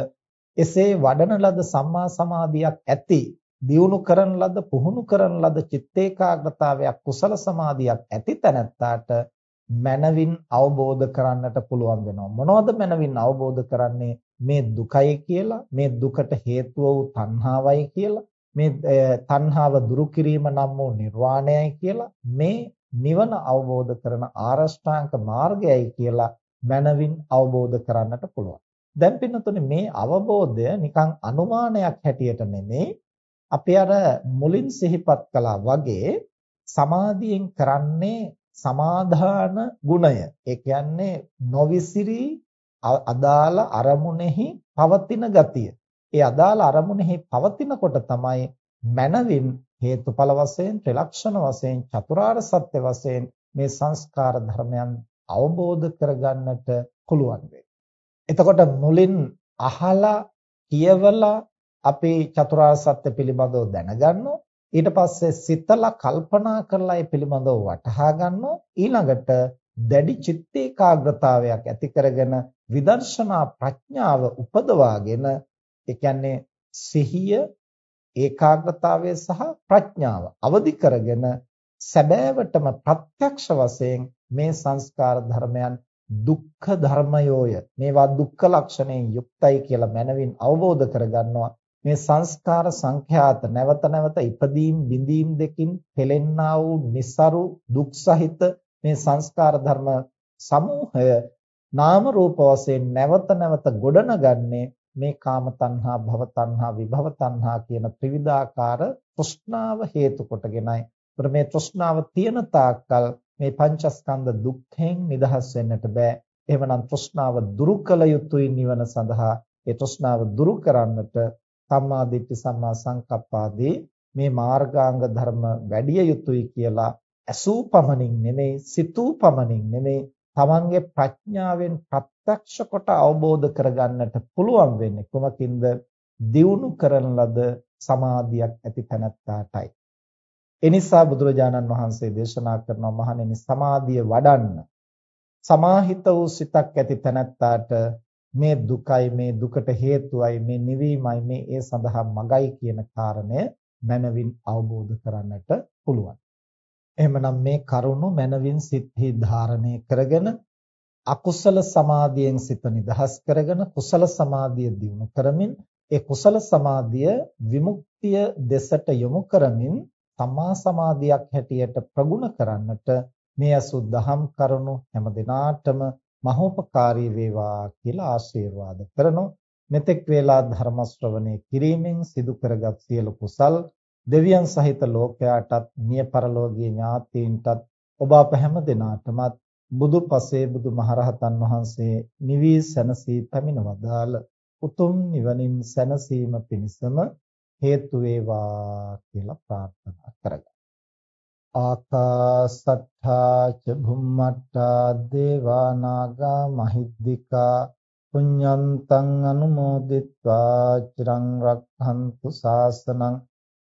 එසේ වඩන ලද සම්මා සමාධියක් ඇති දියුණු කරන ලද පුහුණු කරන ලද චිත්ත ඒකාග්‍රතාවයක් කුසල සමාධියක් ඇති තැනැත්තාට මනවින් අවබෝධ කරන්නට පුළුවන් වෙනවා. මොනවද මනවින් අවබෝධ කරන්නේ? මේ දුකයි කියලා මේ දුකට හේතුව වූ තණ්හාවයි කියලා මේ තණ්හාව දුරු කිරීම නම් වූ නිර්වාණයයි කියලා මේ නිවන අවබෝධ කරන ආරෂ්ඨාංග මාර්ගයයි කියලා මනවින් අවබෝධ කරන්නට පුළුවන්. දැන් පින්නතුනේ මේ අවබෝධය නිකන් අනුමානයක් හැටියට නෙමෙයි අපි අර මුලින් සිහිපත් කළා වගේ සමාධියෙන් කරන්නේ සමාධාන ගුණය. ඒ කියන්නේ නොවිසිරි අදාළ අරමුණෙහි පවතින ගතිය. ඒ අදාළ අරමුණෙහි පවතිනකොට තමයි මනවින් හේතුඵල වශයෙන් ත්‍රිලක්ෂණ වශයෙන් චතුරාර්ය සත්‍ය වශයෙන් මේ සංස්කාර ධර්මයන් අවබෝධ කරගන්නට පුළුවන් එතකොට මුලින් අහලා කියවලා අපි චතුරාර්ය සත්‍ය පිළිබඳව දැනගන්නවා ඊට පස්සේ සිතලා කල්පනා කරලා ඒ පිළිබඳව වටහා ගන්නවා ඊළඟට දැඩි චිත්ත ඒකාග්‍රතාවයක් ඇති කරගෙන විදර්ශනා ප්‍රඥාව උපදවාගෙන ඒ කියන්නේ සිහිය ඒකාග්‍රතාවය සහ ප්‍රඥාව අවදි කරගෙන සැබෑවටම ප්‍රත්‍යක්ෂ වශයෙන් මේ සංස්කාර ධර්මයන් දුක්ඛ ධර්මයෝය. මේවා දුක්ඛ ලක්ෂණයෙන් යුක්තයි කියලා මනවින් අවබෝධ කරගන්නවා. මේ සංස්කාර සංඛ්‍යාත නැවත නැවත ඉපදීම් බිඳීම් දෙකින් පෙළෙන්නා වූ નિસරු දුක් සහිත මේ සංස්කාර ධර්ම සමූහය නාම රූප වශයෙන් නැවත නැවත ගොඩනගන්නේ මේ කාම තණ්හා භව තණ්හා විභව තණ්හා කියන ත්‍රිවිධාකාර තෘෂ්ණාව හේතු කොටගෙනයි. ඒතර මේ තෘෂ්ණාව තියෙන තාක්කල් මේ පංචස්කන්ධ දුක්ඛෙන් නිදහස් වෙන්නට බෑ. එහෙමනම් තෘෂ්ණාව දුරු කළ යුතුයි නිවන සඳහා. ඒ තෘෂ්ණාව දුරු කරන්නට සම්මා දිට්ඨි සම්මා සංකප්පාදී මේ මාර්ගාංග ධර්ම වැඩි යුතුයි කියලා ඇසූ පමණින් නෙමෙයි සිතූ පමණින් නෙමෙයි තමන්ගේ ප්‍රඥාවෙන් ප්‍රත්‍යක්ෂ කොට අවබෝධ කරගන්නට පුළුවන් වෙන්නේ කොමකින්ද? දියුණු කරන ලද සමාධියක් ඇති තැනැත්තාටයි. එනිසා බුදුරජාණන් වහන්සේ දේශනා කරනවා මහණෙනි සමාධිය වඩන්න. සමාහිත වූ සිතක් ඇති තැනැත්තාට මේ දුකයි මේ දුකට හේතුවයි මේ නිවීමයි මේ ඒ සඳහා මගයි කියන කාරණය මනවින් අවබෝධ කරන්නට පුළුවන්. එහෙමනම් මේ කරුණු මනවින් සිත්හි ධාරණය කරගෙන අකුසල සමාධියෙන් සිත නිදහස් කරගෙන කුසල සමාධිය දියුණු කරමින් ඒ කුසල සමාධිය විමුක්තිය දෙසට යොමු කරමින් සම්මා සමාධියක් හැටියට ප්‍රගුණ කරන්නට මේ අසුද්ධහම් කරුණු හැම දිනාටම මහෝපකාරී වේවා කියලා ආශිර්වාද කරනවා. මෙතෙක් වේලා ධර්ම ශ්‍රවණය කිරීමෙන් සිදු කරගත් සියලු කුසල් දෙවියන් සහිත ලෝකයාටත් මිය පරලෝකීය ඥාතීන්ටත් ඔබ අප හැම දිනාටමත් බුදු පසේ බුදු මහරහතන් වහන්සේ නිවී සැනසී පැමිණවදාල උතුම් නිවනින් සැනසීම පිණිසම හේතු වේවා කියලා ප්‍රාර්ථනා කරගන්න. ආකාසට්ඨා ච භුම්මට්ඨා දේවා නාග මහිද්దికා පුඤ්ඤන්තං අනුමෝදිත්වා චිරං රක්ඛන්තු ශාසනං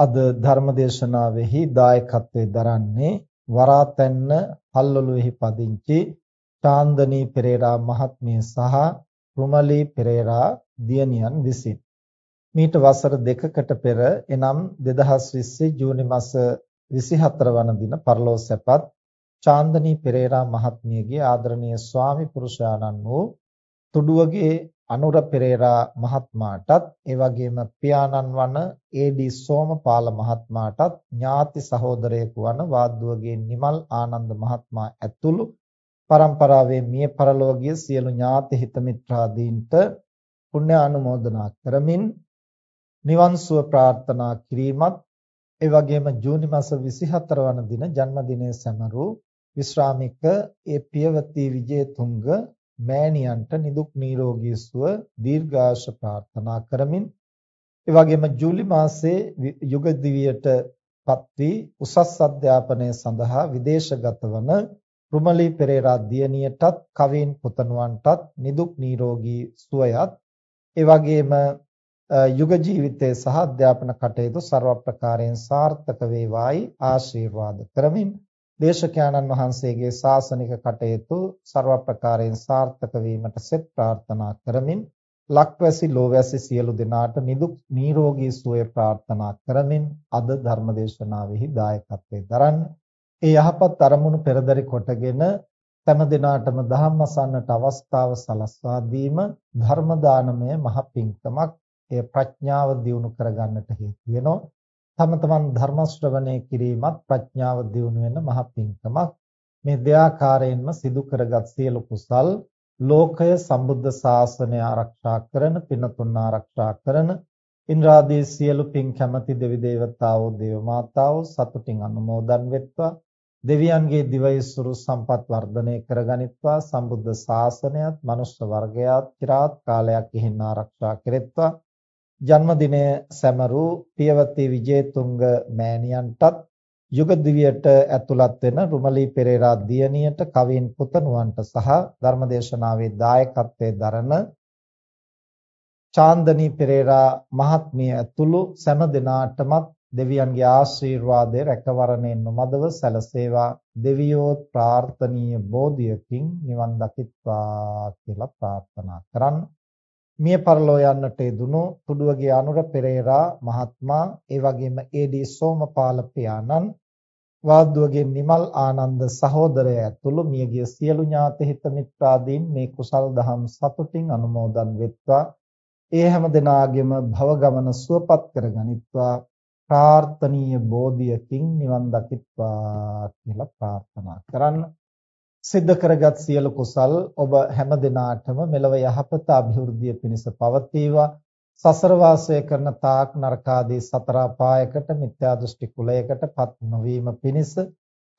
අද ධර්මදේශනාවෙහි දායකත්වයෙන් දරන්නේ වරාතැන්න පල්ලොලුවෙහි පදිංචි චාන්දනී පෙරේරා මහත්මිය සහ රුමලී පෙරේරා දියණියන් විසින්. මීට වසර දෙකකට පෙර එනම් 2020 ජූනි මාස 24 වන දින පරලෝ සැපත් චාන්දනී පෙරේරා මහත්මියගේ ආදරණීය ස්වාමි පුරුෂයාණන් වූ තුඩුවගේ අනුර පෙරේරා මහත්මයාටත් ඒ වගේම පියාණන් වන ඒ.ඩී. සෝමපාල මහත්මයාටත් ඥාති සහෝදරයෙකු වන වාද්දුවගේ නිමල් ආනන්ද මහත්මයා ඇතුළු පරම්පරාවේ මිය පරලෝකීය සියලු ඥාති හිත මිත්‍රාදීන්ට පුණ්‍ය ආනුමෝදනා කරමින් නිවන් සුව ප්‍රාර්ථනා කිරීමත් ඒ වගේම ජූනි මාස 24 වන දින ජන්මදිනයේ සැමරූ විශ්‍රාමික ඒ පියවති විජේතුංග මෑණියන්ට නිදුක් නිරෝගී සුව දීර්ඝාෂ ප්‍රාර්ථනා කරමින් ඒ වගේම ජූලි මාසයේ යුග දිවියට පත් වී උසස් අධ්‍යාපනය සඳහා විදේශගත වන රුමලී පෙරේරා දියණියටත් කවින් පුතණුවන්ටත් නිදුක් නිරෝගී සුවයත් ඒ වගේම යුග ජීවිතයේ සහ අධ්‍යාපන කටයුතු ਸਰව ප්‍රකාරයෙන් සාර්ථක වේවායි ආශිර්වාද කරමින් දේශකයන්න් වහන්සේගේ ශාසනික කටයුතු ਸਰව ප්‍රකාරයෙන් සාර්ථක වීමට සෙත් ප්‍රාර්ථනා කරමින් ලක්වැසි ලෝවැසි සියලු දෙනාට නිදුක් නිරෝගී සුවය ප්‍රාර්ථනා කරමින් අද ධර්මදේශනාවෙහි දායකත්වයෙන් දරන්න ඒ යහපත් අරමුණු පෙරදරි කොටගෙන තම දිනාටම ධම්ම අසන්නට අවස්ථාව සලස්වා දීම ධර්ම දානමය මහ පිංකමක් එය ප්‍රඥාව දියුණු කරගන්නට හේතු වෙනවා. තම තමන් ධර්ම ශ්‍රවණය කිරීමත් ප්‍රඥාව දියුණු වෙන මහ පිංකමක්. මේ දෙආකාරයෙන්ම සිදු කරගත් සියලු කුසල් ලෝකය සම්බුද්ධ ශාසනය ආරක්ෂා කරන පිනතුන් ආරක්ෂා කරන ඉන්ද්‍රාදී සියලු පින් කැමැති දෙවි දේවතාවෝ දේව මාතාවෝ සතුටින් අනුමෝදන් වෙත්වා. දෙවියන්ගේ දිවයිසුරු සම්පත් වර්ධනය කරගනිත්වා. සම්බුද්ධ ශාසනයත් මනුෂ්‍ය වර්ගයාත් চিරාත් කාලයක් ඉහින් ආරක්ෂා කෙරෙත්වා. ජන්මදිනය සැමරූ පියවති විජේතුංග මෑණියන්ටත් යුග දිවියට ඇතුළත් වෙන රුමලී පෙරේරා දියණියට කවින් පුතණුවන්ට සහ ධර්මදේශනාවේ දායකත්වයේ දරන චාන්දනී පෙරේරා මහත්මිය ඇතුළු සෑම දිනාටමත් දෙවියන්ගේ ආශිර්වාදය රැකවරණයෙන් නොමදව සැලසේවා. දෙවියෝ ප්‍රාර්ථනීය බෝධියකින් නිවන් දකිත්වා කියලා ප්‍රාර්ථනා කරන්න. මිය පරලෝ යන්නට යෙදුණු තුඩුවගේ අනුර පෙරේරා මහත්මයා ඒ වගේම ඒ.ඩී. සෝමපාල පියාණන් වාද්දුවගේ නිමල් ආනන්ද සහෝදරය ඇතුළු මියගිය සියලු ඥාති හිත මිත්‍රාදීන් මේ කුසල් දහම් සතුටින් අනුමෝදන් වෙත්වා ඒ හැම දිනාගෙම භව ගමන සුවපත් කරගනිත්වා ප්‍රාර්ථනීය බෝධියකින් නිවන් දකිත්වා කියලා ප්‍රාර්ථනා කරන්න සිද්ධ කරගත් සියලු කුසල් ඔබ හැම දිනාටම මෙලව යහපත અભිවෘද්ධිය පිණිස පවතිවා. සසර වාසය කරන තාක් නරකාදී සතර අපායකට මිත්‍යා දෘෂ්ටි කුලයකටපත් නොවීම පිණිස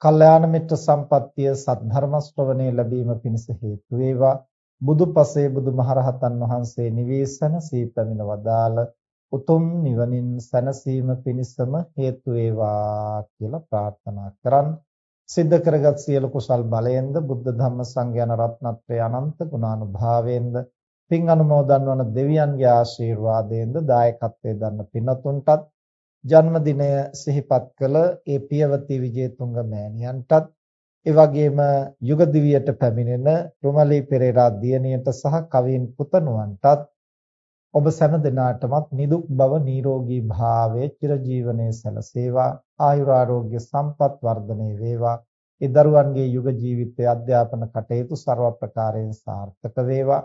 කල්යාණ මිත්‍ර සම්පත්තිය සද්ධර්ම ශ්‍රවණේ ලැබීම පිණිස හේතු වේවා. බුදුපසේ බුදුමහරහතන් වහන්සේ නිවේසන සීපමින වදාළ උතුම් නිවනින් සැනසීම පිණිසම හේතු වේවා කියලා ප්‍රාර්ථනා කරන් සිද්ධ කරගත් සියලු කුසල් බලයෙන්ද බුද්ධ ධම්ම සංඝයාන රත්නත්‍රය අනන්ත ගුණානුභාවයෙන්ද පින් අනුමෝදන් වන දෙවියන්ගේ ආශිර්වාදයෙන්ද දායකත්වයේ දන්න පින්තුන්ටත් ජන්මදිනය සිහිපත් කළ ඒ පියවති විජේතුංග මෑණියන්ටත් ඒ වගේම යුග දිවියට පැමිණෙන රුමලී පෙරේරා දියණියට සහ කවීන් පුතණුවන්ටත් ඔබ සෑම දිනාටමත් නිදුක් බව නිරෝගී භාවයේ චිරජීවනයේ සැලසේවා ආයුරාෝග්‍ය සම්පත් වර්ධනය වේවා. ඒ දරුවන්ගේ යුග ජීවිතයේ අධ්‍යාපන කටයුතු ਸਰව ප්‍රකාරයෙන් සාර්ථක වේවා.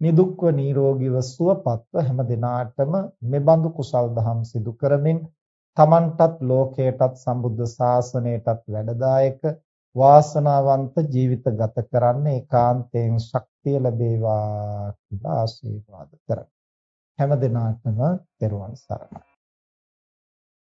නිදුක්ව නිරෝගීව සුවපත්ව හැම දිනාටම මෙබඳු කුසල් දහම් සිදු කරමින් තමන්ටත් ලෝකයටත් සම්බුද්ධ ශාසනයටත් වැඩදායක වාසනාවන්ත ජීවිත ගත කරන්න ඒකාන්තයෙන් ශක්තිය ලැබේවා කියලා ආශිර්වාද කරමි හැම දිනාටම පෙරවන් සරණයි.